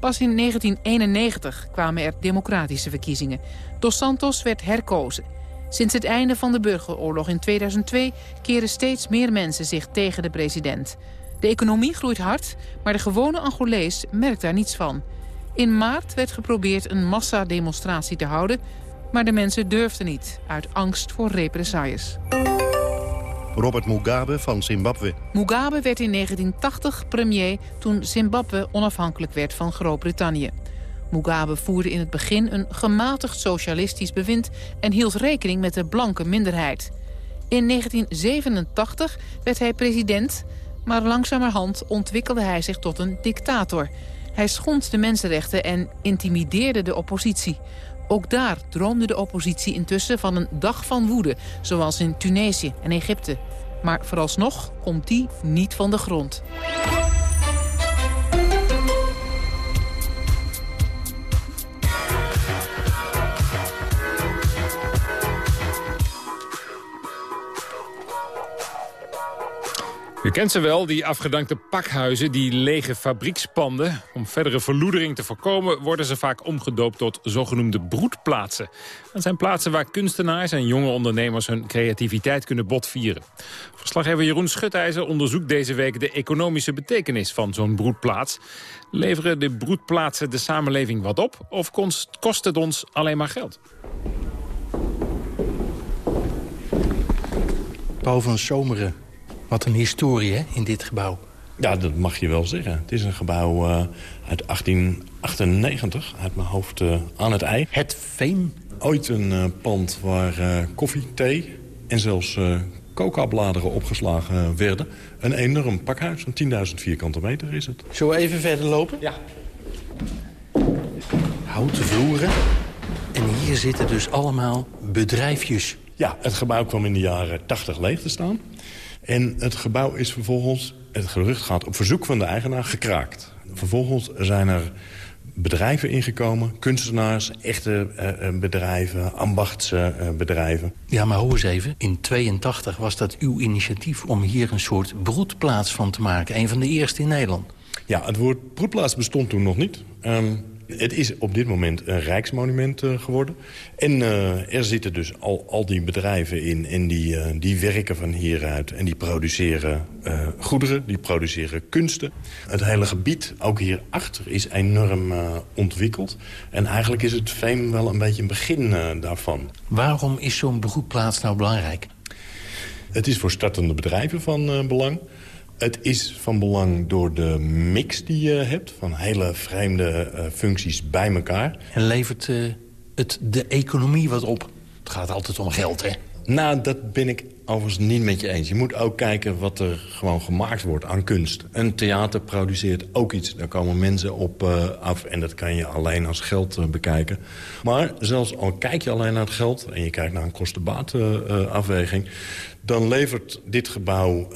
Pas in 1991 kwamen er democratische verkiezingen. Dos Santos werd herkozen. Sinds het einde van de burgeroorlog in 2002 keren steeds meer mensen zich tegen de president. De economie groeit hard, maar de gewone Angolees merkt daar niets van. In maart werd geprobeerd een massademonstratie te houden... maar de mensen durfden niet, uit angst voor represailles.
Robert Mugabe van Zimbabwe.
Mugabe werd in 1980 premier toen Zimbabwe onafhankelijk werd van Groot-Brittannië. Mugabe voerde in het begin een gematigd socialistisch bewind... en hield rekening met de blanke minderheid. In 1987 werd hij president, maar langzamerhand ontwikkelde hij zich tot een dictator. Hij schond de mensenrechten en intimideerde de oppositie. Ook daar droomde de oppositie intussen van een dag van woede... zoals in Tunesië en Egypte. Maar vooralsnog komt die niet van de grond.
U kent ze wel, die afgedankte pakhuizen, die lege fabriekspanden. Om verdere verloedering te voorkomen worden ze vaak omgedoopt tot zogenoemde broedplaatsen. Dat zijn plaatsen waar kunstenaars en jonge ondernemers hun creativiteit kunnen botvieren. Verslaggever Jeroen Schutijzer onderzoekt deze week de economische betekenis van zo'n broedplaats. Leveren de broedplaatsen de samenleving wat op of kost het ons alleen maar geld?
Paul van Zomeren wat een historie hè, in dit gebouw.
Ja, dat mag je wel zeggen. Het is een gebouw uh, uit 1898, uit mijn hoofd uh, aan het ei.
Het Veen?
Ooit een uh, pand waar koffie, thee en zelfs coca-bladeren opgeslagen werden. Een enorm pakhuis, van 10.000 vierkante meter is het.
Zullen we even verder lopen?
Ja.
Houten vloeren. En hier zitten dus allemaal bedrijfjes.
Ja, het gebouw kwam in de jaren 80 leeg te staan. En het gebouw is vervolgens, het gerucht gaat op verzoek van de eigenaar, gekraakt. Vervolgens zijn er bedrijven ingekomen, kunstenaars, echte uh, bedrijven, ambachtsbedrijven.
Uh, ja, maar hoor eens even, in 82 was dat uw initiatief om hier een soort broedplaats van te maken. Een van de eerste in Nederland.
Ja, het woord broedplaats bestond toen nog niet. Um, het is op dit moment een rijksmonument uh, geworden. En uh, er zitten dus al, al die bedrijven in en die, uh, die werken van hieruit. En die produceren goederen, die produceren kunsten. Het hele gebied, ook hierachter, is enorm ontwikkeld. En eigenlijk is het Veen wel een beetje een begin daarvan.
Waarom is zo'n broedplaats nou belangrijk?
Het is voor startende bedrijven van belang. Het is van belang door de mix die je hebt... van hele vreemde uh, functies bij elkaar.
En levert uh, het de economie wat op? Het gaat altijd om geld, hè?
Nou, dat ben ik overigens niet met je eens. Je moet ook kijken wat er gewoon gemaakt wordt aan kunst. Een theater produceert ook iets. Daar komen mensen op uh, af en dat kan je alleen als geld uh, bekijken. Maar zelfs al kijk je alleen naar het geld... en je kijkt naar een kostenbaatafweging... Uh, dan levert dit gebouw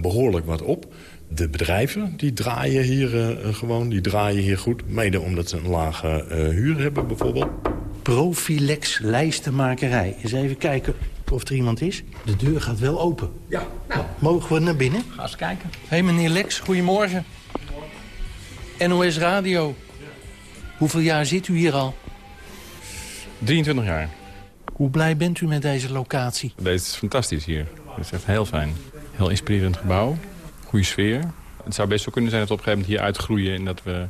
behoorlijk wat op. De bedrijven die draaien hier gewoon, die draaien hier goed. Mede omdat ze een lage huur hebben bijvoorbeeld.
Profilex lijstenmakerij. Eens even kijken of er iemand is. De deur gaat wel open.
Ja.
Nou, mogen we naar binnen?
Ga eens kijken.
Hé, hey, meneer Lex, goedemorgen. NOS Radio. Hoeveel jaar zit u hier al?
23 jaar.
Hoe blij bent u met deze locatie?
Deze is fantastisch hier. Het is echt heel fijn. Heel inspirerend gebouw. Goede sfeer. Het zou best wel kunnen zijn dat we op een gegeven moment hier uitgroeien... en dat we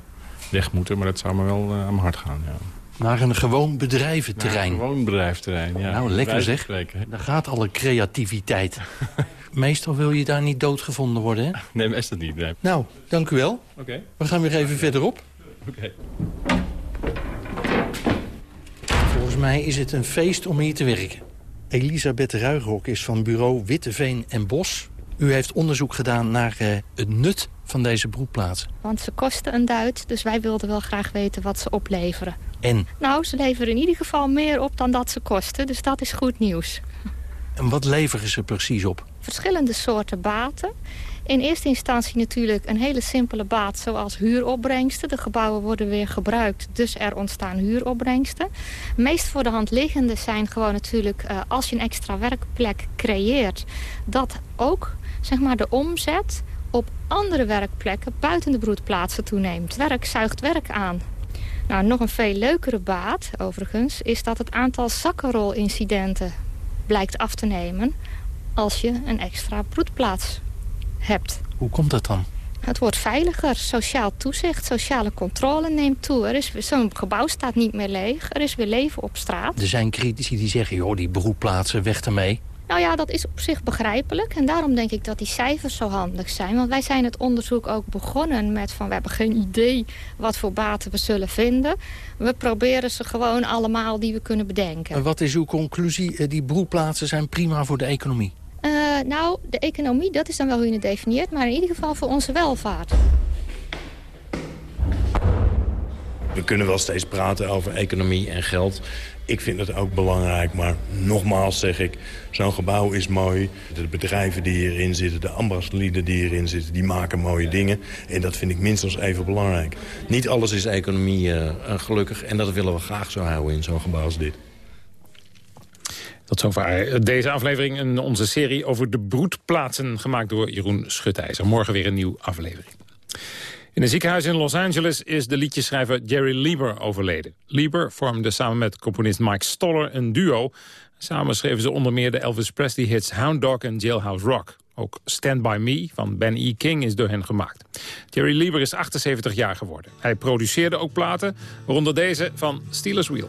weg moeten, maar dat zou me wel uh, aan mijn hart gaan, ja.
Naar een gewoon bedrijventerrein.
Naar een gewoon bedrijventerrein, ja.
Nou, lekker zeg. Daar gaat alle creativiteit. Meestal wil je daar niet doodgevonden worden, hè?
Nee, meestal niet. Nee.
Nou, dank u wel.
Oké. Okay.
We gaan weer even verderop.
Oké. Okay.
Mij is het een feest om hier te werken. Elisabeth Ruigrok is van bureau Witteveen en Bos. U heeft onderzoek gedaan naar uh, het nut van deze broedplaatsen.
Want ze kosten een duit, dus wij wilden wel graag weten wat ze opleveren.
En?
Nou, ze leveren in ieder geval meer op dan dat ze kosten, dus dat is goed nieuws.
En wat leveren ze precies op?
Verschillende soorten baten. In eerste instantie natuurlijk een hele simpele baat zoals huuropbrengsten. De gebouwen worden weer gebruikt, dus er ontstaan huuropbrengsten. Meest voor de hand liggende zijn gewoon natuurlijk uh, als je een extra werkplek creëert... dat ook zeg maar, de omzet op andere werkplekken buiten de broedplaatsen toeneemt. Werk zuigt werk aan. Nou, nog een veel leukere baat, overigens, is dat het aantal zakkenrolincidenten blijkt af te nemen als je een extra broedplaats hebt.
Hoe komt dat dan?
Het wordt veiliger. Sociaal toezicht, sociale controle neemt toe. Zo'n gebouw staat niet meer leeg. Er is weer leven op straat.
Er zijn critici die zeggen, joh, die broedplaatsen, weg ermee.
Nou ja, dat is op zich begrijpelijk. En daarom denk ik dat die cijfers zo handig zijn. Want wij zijn het onderzoek ook begonnen met van... we hebben geen idee wat voor baten we zullen vinden. We proberen ze gewoon allemaal die we kunnen bedenken.
En wat is uw conclusie? Die broedplaatsen zijn prima voor de economie.
Uh, nou, de economie, dat is dan wel hoe je het definieert... maar in ieder geval voor onze welvaart.
We kunnen wel steeds praten over economie en geld. Ik vind het ook belangrijk, maar nogmaals zeg ik... zo'n gebouw is mooi. De bedrijven die hierin zitten, de ambachtslieden die hierin zitten... die maken mooie dingen. En dat vind ik minstens even belangrijk. Niet alles is economie uh, gelukkig. En dat willen we graag zo houden in zo'n gebouw als dit.
Tot zover deze aflevering in onze serie over de broedplaatsen... gemaakt door Jeroen Schutijzer. Morgen weer een nieuwe aflevering. In een ziekenhuis in Los Angeles is de liedjeschrijver Jerry Lieber overleden. Lieber vormde samen met componist Mike Stoller een duo. Samen schreven ze onder meer de Elvis Presley hits Hound Dog en Jailhouse Rock. Ook Stand By Me van Ben E. King is door hen gemaakt. Jerry Lieber is 78 jaar geworden. Hij produceerde ook platen, waaronder deze van Steelers Wheel.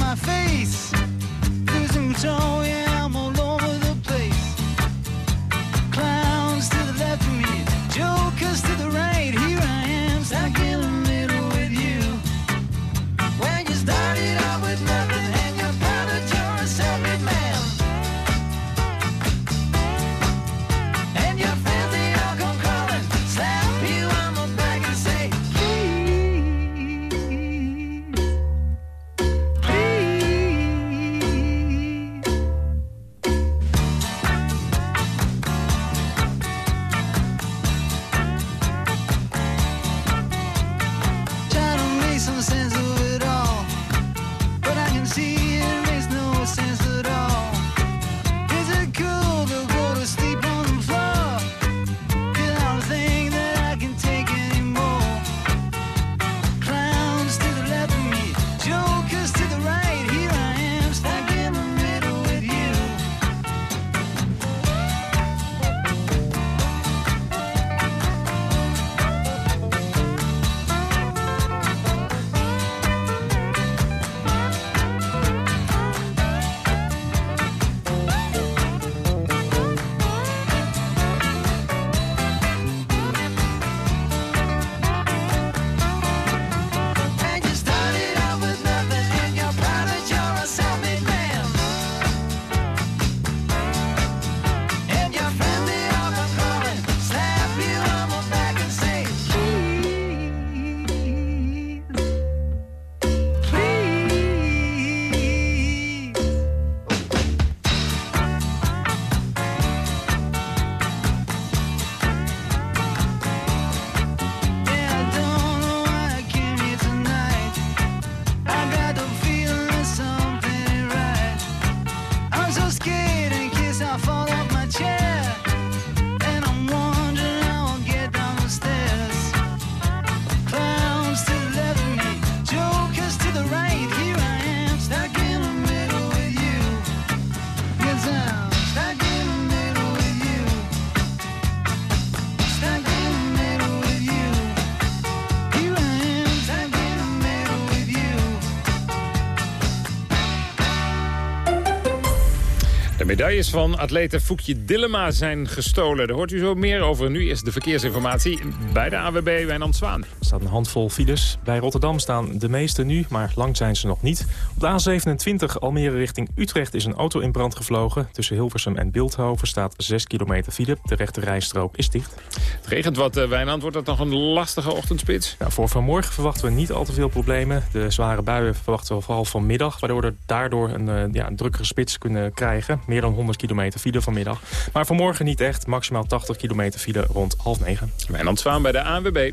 medailles van atlete Foekje Dillema zijn gestolen. Daar hoort u zo meer over. Nu is de verkeersinformatie bij de AWB Wijnand Zwaan.
Staat een handvol files. Bij Rotterdam staan de meeste nu, maar lang zijn ze nog niet. Op de A27 Almere richting Utrecht is een auto in brand gevlogen. Tussen Hilversum en Beeldhoven staat 6 kilometer file. De rechte rijstrook is dicht.
Het regent wat, uh, Wijnand. Wordt dat nog een lastige ochtendspits?
Nou, voor vanmorgen verwachten we niet al te veel problemen. De zware buien verwachten we vooral vanmiddag. Waardoor we daardoor een, uh, ja, een drukkere spits kunnen krijgen. Meer dan 100 kilometer file vanmiddag. Maar vanmorgen niet echt. Maximaal 80 kilometer file rond half negen.
Wijnand Zwaan bij de ANWB.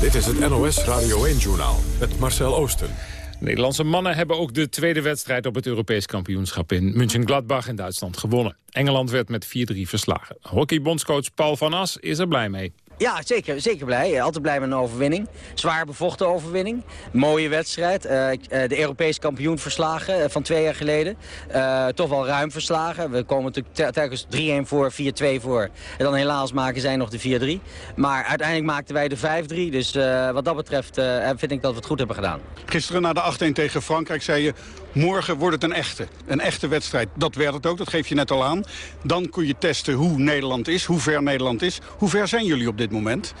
Dit is het NOS Radio 1-journaal met Marcel Oosten.
Nederlandse mannen hebben ook de tweede wedstrijd op het Europees kampioenschap in München-Gladbach in Duitsland gewonnen. Engeland werd met 4-3 verslagen. Hockeybondscoach Paul van As is er blij mee.
Ja, zeker, zeker blij. Altijd blij met een overwinning. Zwaar bevochten overwinning. Mooie wedstrijd. Uh, de Europese kampioen verslagen van twee jaar geleden. Toch wel ruim verslagen. We komen natuurlijk telkens 3-1 voor, 4-2 voor. En dan helaas maken zij nog de 4-3. Maar uiteindelijk maakten wij de 5-3. Dus wat dat betreft vind ik dat we het goed hebben gedaan.
Gisteren na de 8-1 tegen Frankrijk zei je... morgen wordt het een echte. Een echte wedstrijd. Dat werd het ook, dat geef je net al aan. Dan kun je testen hoe Nederland is, hoe ver Nederland is. Hoe ver zijn jullie op dit moment?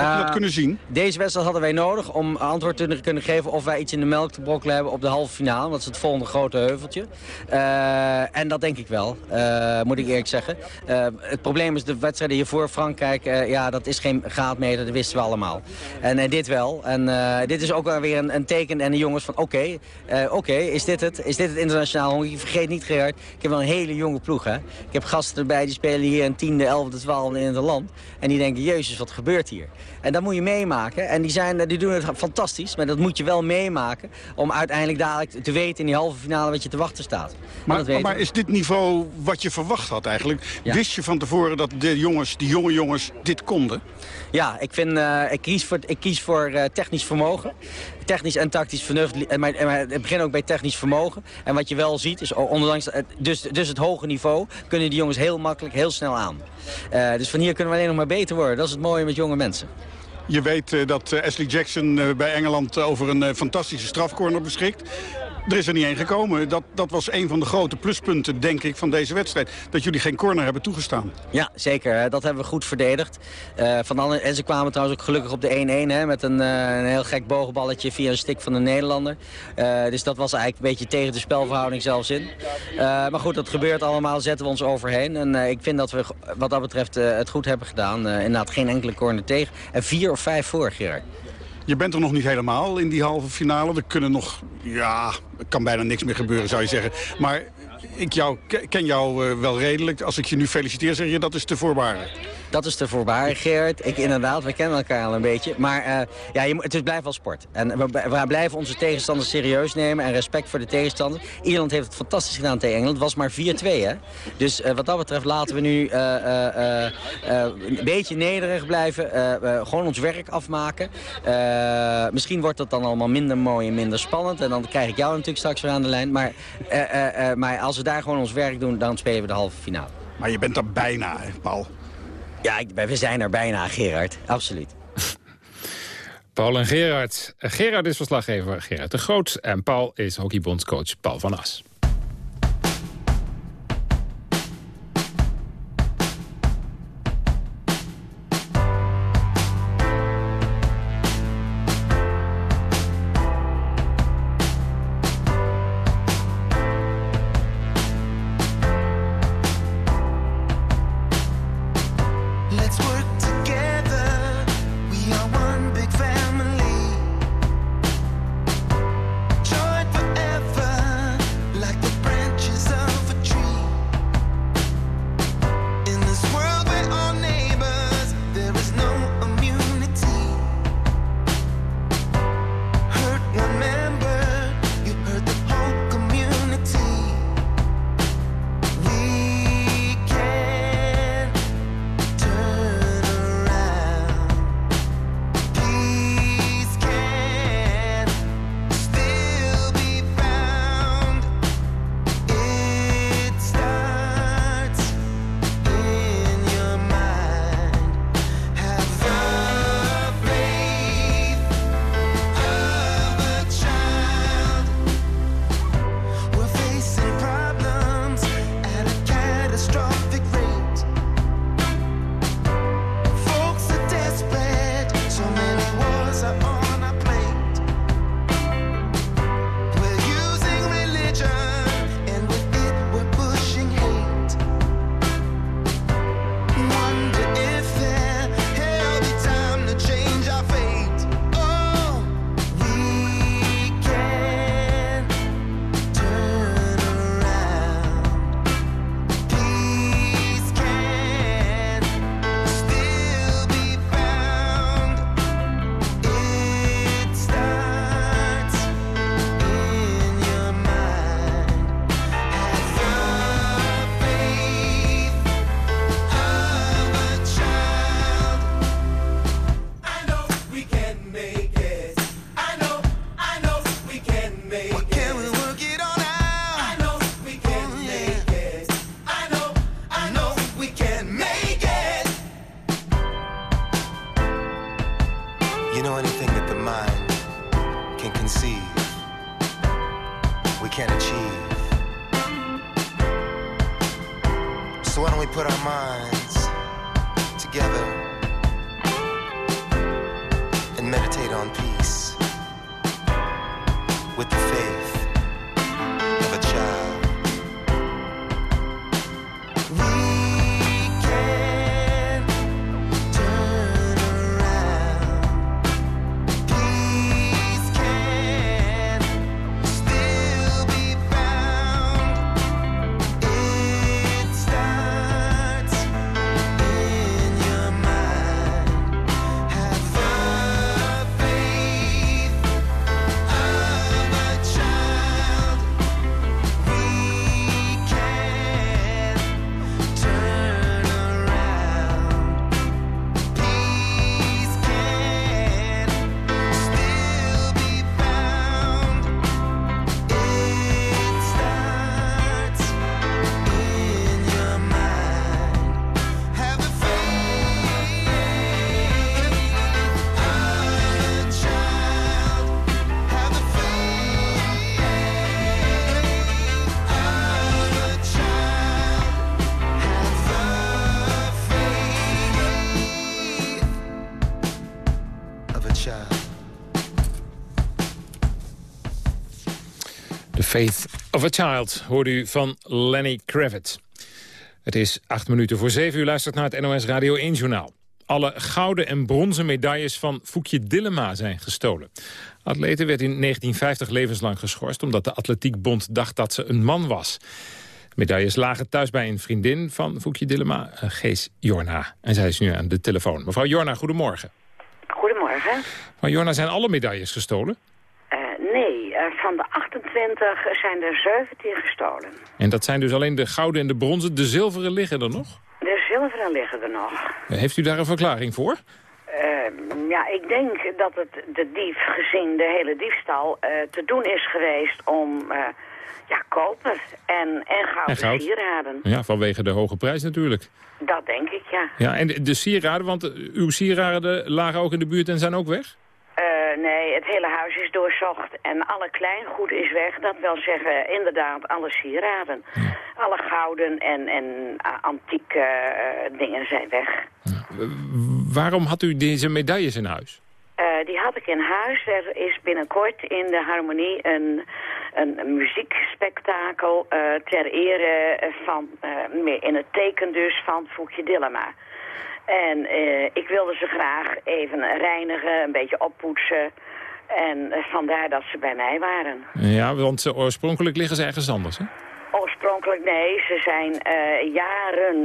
Heb je dat
Uh,
kunnen zien?
Deze wedstrijd hadden wij nodig om antwoord te kunnen geven of wij iets in de melk te brokkelen hebben op de halve finale. Dat is het volgende grote heuveltje. Uh, en dat denk ik wel, uh, moet ik eerlijk zeggen. het probleem is de wedstrijden hiervoor, Frankrijk, ja, dat is geen graadmeter, dat wisten we allemaal. En dit wel. En dit is ook weer een, een teken en de jongens van oké, okay, oké, okay, is dit het? Is dit het internationaal honkje? Vergeet niet Gerard, ik heb wel een hele jonge ploeg. Hè? Ik heb gasten erbij die spelen hier een tiende, elfde, twaalfde in het land. En die denken, jezus, wat gebeurt hier? En dat moet je meemaken. En die, zijn, die doen het fantastisch. Maar dat moet je wel meemaken. Om uiteindelijk dadelijk te weten in die halve finale wat je te wachten staat.
Maar, maar, maar is dit niveau wat je verwacht had eigenlijk? Ja. Wist je van tevoren dat de jongens, die jonge jongens dit konden?
Ja, ik, vind, uh, ik kies voor, ik kies voor uh, technisch vermogen. Technisch en tactisch vernuft. Maar, maar het begint ook bij technisch vermogen. En wat je wel ziet, is ondanks dus, dus het hoge niveau... kunnen die jongens heel makkelijk, heel snel aan. Uh, dus van hier kunnen we alleen nog maar beter worden. Dat is het mooie met jonge mensen.
Je weet uh, dat Ashley Jackson bij Engeland over een fantastische strafcorner beschikt. Er is er niet één gekomen. Dat, dat was een van de grote pluspunten, denk ik, van deze wedstrijd. Dat jullie geen corner hebben toegestaan.
Ja, zeker. Dat hebben we goed verdedigd. Uh, van alle, en ze kwamen trouwens ook gelukkig op de 1-1. Met een, uh, een heel gek boogballetje via een stik van de Nederlander. Dus dat was eigenlijk een beetje tegen de spelverhouding zelfs in. maar goed, dat gebeurt allemaal. Zetten we ons overheen. En ik vind dat we wat dat betreft het goed hebben gedaan. inderdaad geen enkele corner tegen. En vier of vijf voor, Gerard.
Je bent er nog niet helemaal in die halve finale. Er kunnen nog, ja, er kan bijna niks meer gebeuren zou je zeggen. Maar ik jou, ken jou uh, wel redelijk. Als ik je nu feliciteer, zeg je dat is te voorbaren.
Dat is te voorbaren, Gerard. Ik inderdaad, we kennen elkaar al een beetje. Maar uh, ja, je, het blijft wel sport. En we, we, blijven onze tegenstanders serieus nemen en respect voor de tegenstander. Ierland heeft het fantastisch gedaan tegen Engeland. Het was maar 4-2, hè. Dus uh, wat dat betreft laten we nu een beetje nederig blijven. gewoon ons werk afmaken. misschien wordt het dan allemaal minder mooi en minder spannend. En dan krijg ik jou natuurlijk straks weer aan de lijn. Maar, maar als we daar gewoon ons werk doen, dan spelen we de halve finale.
Maar je bent er bijna, hè, Paul.
Ja, we zijn er bijna, Gerard. Absoluut.
Paul en Gerard. Gerard is verslaggever Gerard de Groot. En Paul is hockeybondscoach Paul van As.
Faith of a Child
hoorde u van Lenny Kravitz. Het is acht minuten voor zeven. U luistert naar het NOS Radio 1 Journaal. Alle gouden en bronzen medailles van Foekje Dillema zijn gestolen. Atlete werd in 1950 levenslang geschorst... omdat de Atletiekbond dacht dat ze een man was. Medailles lagen thuis bij een vriendin van Foekje Dillema, eh, Gees Jorna. En zij is nu aan de telefoon. Mevrouw Jorna, goedemorgen.
Goedemorgen.
Mevrouw Jorna, zijn alle medailles gestolen?
Eh, nee, eh, van de 28 zijn er 17 gestolen.
En dat zijn dus alleen de gouden en de bronzen. De zilveren liggen er nog?
De zilveren liggen er nog.
Heeft u daar een verklaring voor?
Eh, ja, ik denk dat het de dief, gezien de hele diefstal, eh, te doen is geweest om eh, ja, koper en, en gouden
En goud.
sieraden.
Ja, vanwege de hoge prijs natuurlijk.
Dat denk ik, ja.
Ja, en de, de sieraden, want eh, uw sieraden lagen ook in de buurt en zijn ook weg?
Eh, nee, het hele huis is doorzocht en alle kleingoed is weg. Dat wil zeggen, inderdaad, alle sieraden. Alle gouden en, en eh, antieke eh, dingen zijn weg.
Waarom had u deze medailles in huis?
Die had ik in huis. Er is binnenkort in de Harmonie een, een muziekspektakel ter ere van, in het teken dus, van Foekje Dillema. En eh, ik wilde ze graag even reinigen, een beetje oppoetsen. En eh, vandaar dat ze bij mij waren.
Ja, want eh, oorspronkelijk liggen ze ergens anders, hè?
Oorspronkelijk nee, ze zijn jaren,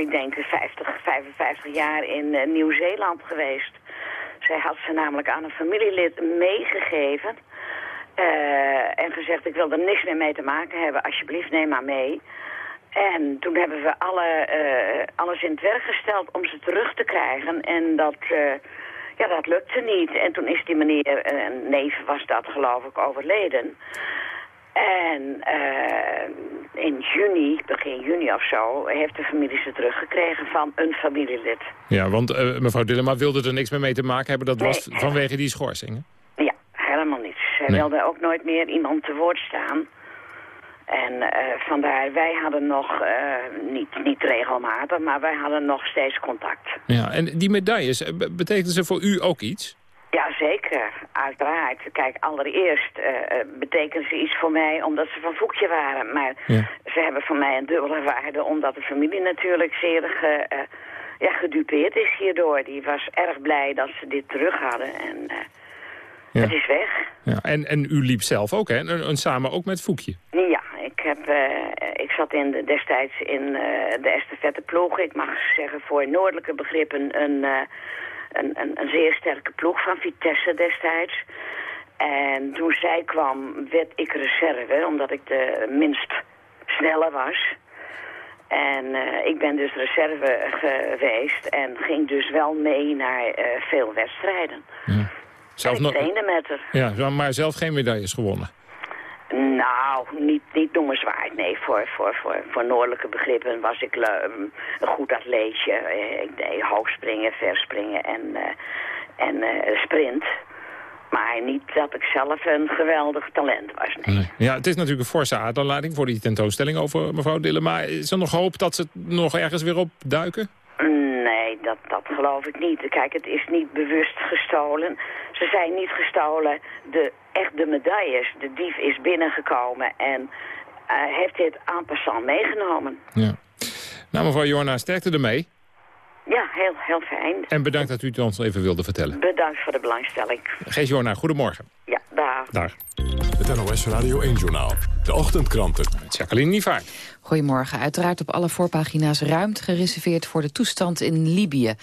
ik denk 50, 55 jaar in Nieuw-Zeeland geweest. Zij had ze namelijk aan een familielid meegegeven. en gezegd, ik wil er niks meer mee te maken hebben, alsjeblieft neem maar mee. En toen hebben we alle, eh, alles in het werk gesteld om ze terug te krijgen. En dat, eh, ja, dat lukte niet. En toen is die meneer, eh, een neef was dat geloof ik, overleden. En in juni, begin juni of zo, heeft de familie ze teruggekregen van een familielid.
Ja, want mevrouw Dillema wilde er niks meer mee te maken hebben. Dat was vanwege die schorsing. hè?
Ja, helemaal niets. Zij
Nee.
wilde ook nooit meer iemand te woord staan. En eh, vandaar, wij hadden nog, eh, niet, niet regelmatig, maar wij hadden nog steeds contact.
Ja, en die medailles, eh, be- betekenen ze voor u ook iets?
Ja, zeker. Uiteraard. Kijk, allereerst eh, betekenen ze iets voor mij omdat ze van Voekje waren. Maar
Ja.
ze hebben voor mij een dubbele waarde omdat de familie natuurlijk zeer ge, ja, gedupeerd is hierdoor. Die was erg blij dat ze dit terug hadden en
Ja.
het is weg.
Ja, en, en u liep zelf ook, hè? En, en samen ook met Foekje.
Ja, heb, eh, ik zat in de, destijds in eh, de estafette ploeg. Ik mag zeggen voor noordelijke begrippen een, eh, een, een, een zeer sterke ploeg van Vitesse destijds. En toen zij kwam, werd ik reserve, omdat ik de minst snelle was. En ik ben dus reserve geweest en ging dus wel mee naar veel wedstrijden.
Zelf
en ik
nog-
trainde met haar.
Ja, maar zelf geen medailles gewonnen.
Nou, niet, niet noemenswaard. Nee, voor, voor, voor, voor noordelijke begrippen was ik le- een goed atleetje. Eh, Ik deed hoogspringen, verspringen en, eh, en eh, sprint. Maar niet dat ik zelf een geweldig talent was. Nee.
Ja, het is natuurlijk een forse aderlating voor die tentoonstelling over mevrouw Dillema. Is er nog hoop dat ze het nog ergens weer opduiken?
Nee, dat, dat geloof ik niet. Kijk, het is niet bewust gestolen. Ze zijn niet gestolen. De, echt de medailles. De dief is binnengekomen en eh, heeft dit en passant meegenomen.
Ja. Nou, mevrouw Jorna, sterkte ermee.
Ja, heel, heel fijn.
En bedankt dat u het ons even wilde vertellen.
Bedankt voor de belangstelling.
Gees Jorna, goedemorgen.
Ja, dag.
Dag.
Het NOS Radio 1-journaal. De ochtendkranten.
Jacqueline Nievaart.
Goedemorgen. Uiteraard op alle voorpagina's ruimte gereserveerd voor de toestand in Libië.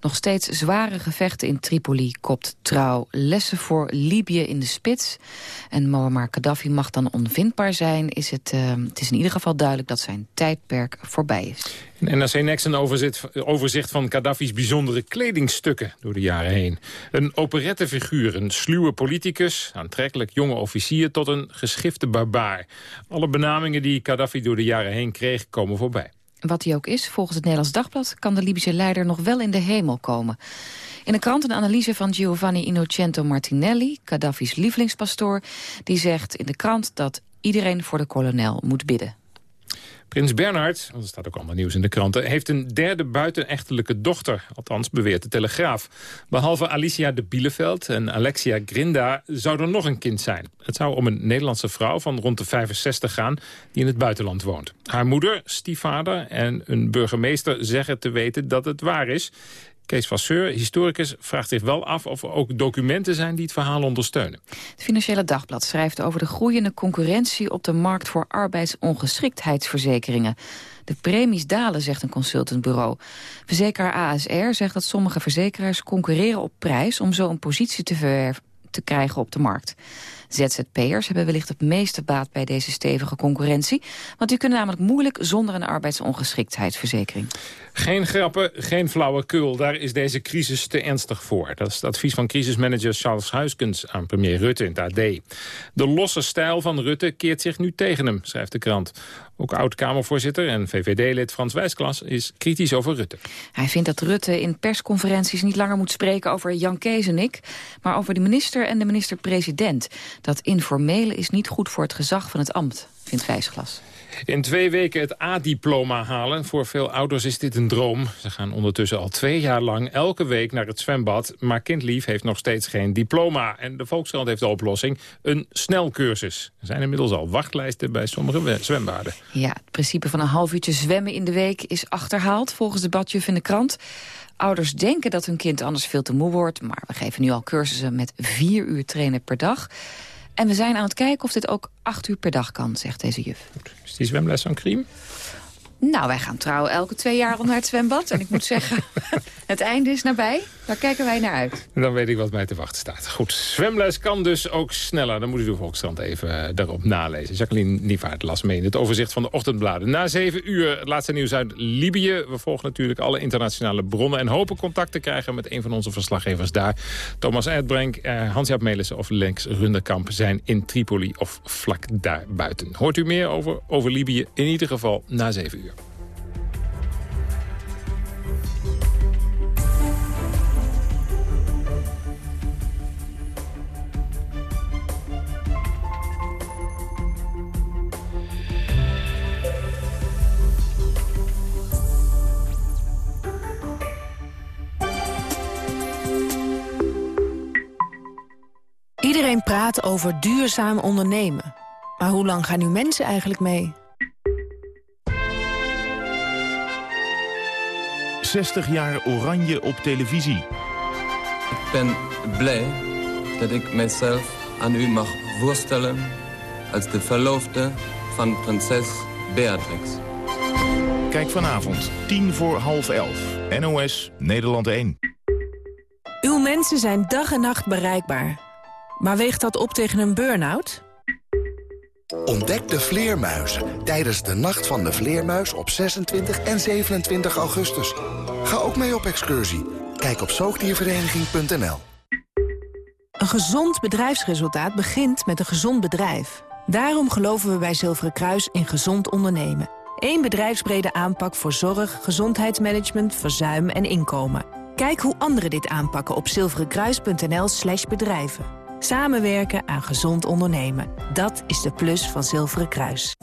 Nog steeds zware gevechten in Tripoli, kopt trouw. Lessen voor Libië in de spits. En Muammar Gaddafi mag dan onvindbaar zijn. Is het, uh, het is in ieder geval duidelijk dat zijn tijdperk voorbij is.
In NRC Next een overzicht, van Gaddafi's bijzondere kledingstukken door de jaren heen. Een operettefiguur, een sluwe politicus, aantrekkelijk jonge officier tot een geschifte barbaar. Alle benamingen die Gaddafi door de jaren heen kreeg komen voorbij.
Wat hij ook is, volgens het Nederlands Dagblad kan de Libische leider nog wel in de hemel komen. In de krant een analyse van Giovanni Innocento Martinelli, Gaddafi's lievelingspastoor, die zegt in de krant dat iedereen voor de kolonel moet bidden.
Prins Bernhard, er staat ook allemaal nieuws in de kranten... heeft een derde buitenechtelijke dochter, althans beweert de Telegraaf. Behalve Alicia de Bieleveld en Alexia Grinda zou er nog een kind zijn. Het zou om een Nederlandse vrouw van rond de 65 gaan... die in het buitenland woont. Haar moeder, stiefvader en een burgemeester zeggen te weten dat het waar is. Kees Vasseur, historicus, vraagt zich wel af of er ook documenten zijn die het verhaal ondersteunen.
Het Financiële Dagblad schrijft over de groeiende concurrentie op de markt voor arbeidsongeschiktheidsverzekeringen. De premies dalen, zegt een consultantbureau. Verzekeraar ASR zegt dat sommige verzekeraars concurreren op prijs om zo een positie te, te krijgen op de markt. ZZP'ers hebben wellicht het meeste baat bij deze stevige concurrentie. Want die kunnen namelijk moeilijk zonder een arbeidsongeschiktheidsverzekering.
Geen grappen, geen flauwekul. Daar is deze crisis te ernstig voor. Dat is het advies van crisismanager Charles Huiskens aan premier Rutte in het AD. De losse stijl van Rutte keert zich nu tegen hem, schrijft de krant. Ook oud-Kamervoorzitter en VVD-lid Frans Wijsklas is kritisch over Rutte.
Hij vindt dat Rutte in persconferenties niet langer moet spreken over Jan Kees en ik... maar over de minister en de minister-president. Dat informele is niet goed voor het gezag van het ambt, vindt Wijsglas.
In twee weken het A-diploma halen. Voor veel ouders is dit een droom. Ze gaan ondertussen al twee jaar lang elke week naar het zwembad. Maar kindlief heeft nog steeds geen diploma. En de Volkskrant heeft de oplossing. Een snelcursus. Er zijn inmiddels al wachtlijsten bij sommige zwembaden.
Ja, het principe van een half uurtje zwemmen in de week is achterhaald. Volgens de badjuf in de krant. Ouders denken dat hun kind anders veel te moe wordt. Maar we geven nu al cursussen met vier uur trainen per dag. En we zijn aan het kijken of dit ook acht uur per dag kan, zegt deze juf.
Is die zwemles van Kriem?
Nou, wij gaan trouwen elke twee jaar naar het zwembad. En ik moet zeggen, het einde is nabij. Daar kijken wij naar uit.
Dan weet ik wat mij te wachten staat. Goed, zwemles kan dus ook sneller. Dan moet u de Volkskrant even uh, daarop nalezen. Jacqueline Nievaart las mee in het overzicht van de ochtendbladen. Na zeven uur het laatste nieuws uit Libië. We volgen natuurlijk alle internationale bronnen... en hopen contact te krijgen met een van onze verslaggevers daar. Thomas Erdbrink, uh, Hans-Jaap Melissen of Lenks Runderkamp... zijn in Tripoli of vlak daarbuiten. Hoort u meer over, over Libië? In ieder geval na zeven uur.
Iedereen praat over duurzaam ondernemen. Maar hoe lang gaan nu mensen eigenlijk mee?
60 jaar oranje op televisie.
Ik ben blij dat ik mijzelf aan u mag voorstellen... als de verloofde van prinses Beatrix.
Kijk vanavond, 10 voor half 11. NOS, Nederland 1.
Uw mensen zijn dag en nacht bereikbaar. Maar weegt dat op tegen een burn-out?
Ontdek de vleermuizen tijdens de Nacht van de Vleermuis op 26 en 27 augustus. Ga ook mee op excursie. Kijk op zoogdiervereniging.nl
Een gezond bedrijfsresultaat begint met een gezond bedrijf. Daarom geloven we bij Zilveren Kruis in gezond ondernemen. Eén bedrijfsbrede aanpak voor zorg, gezondheidsmanagement, verzuim en inkomen. Kijk hoe anderen dit aanpakken op zilverenkruis.nl slash bedrijven. Samenwerken aan gezond ondernemen. Dat is de plus van Zilveren Kruis.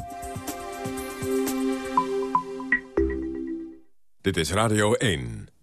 Dit is Radio 1.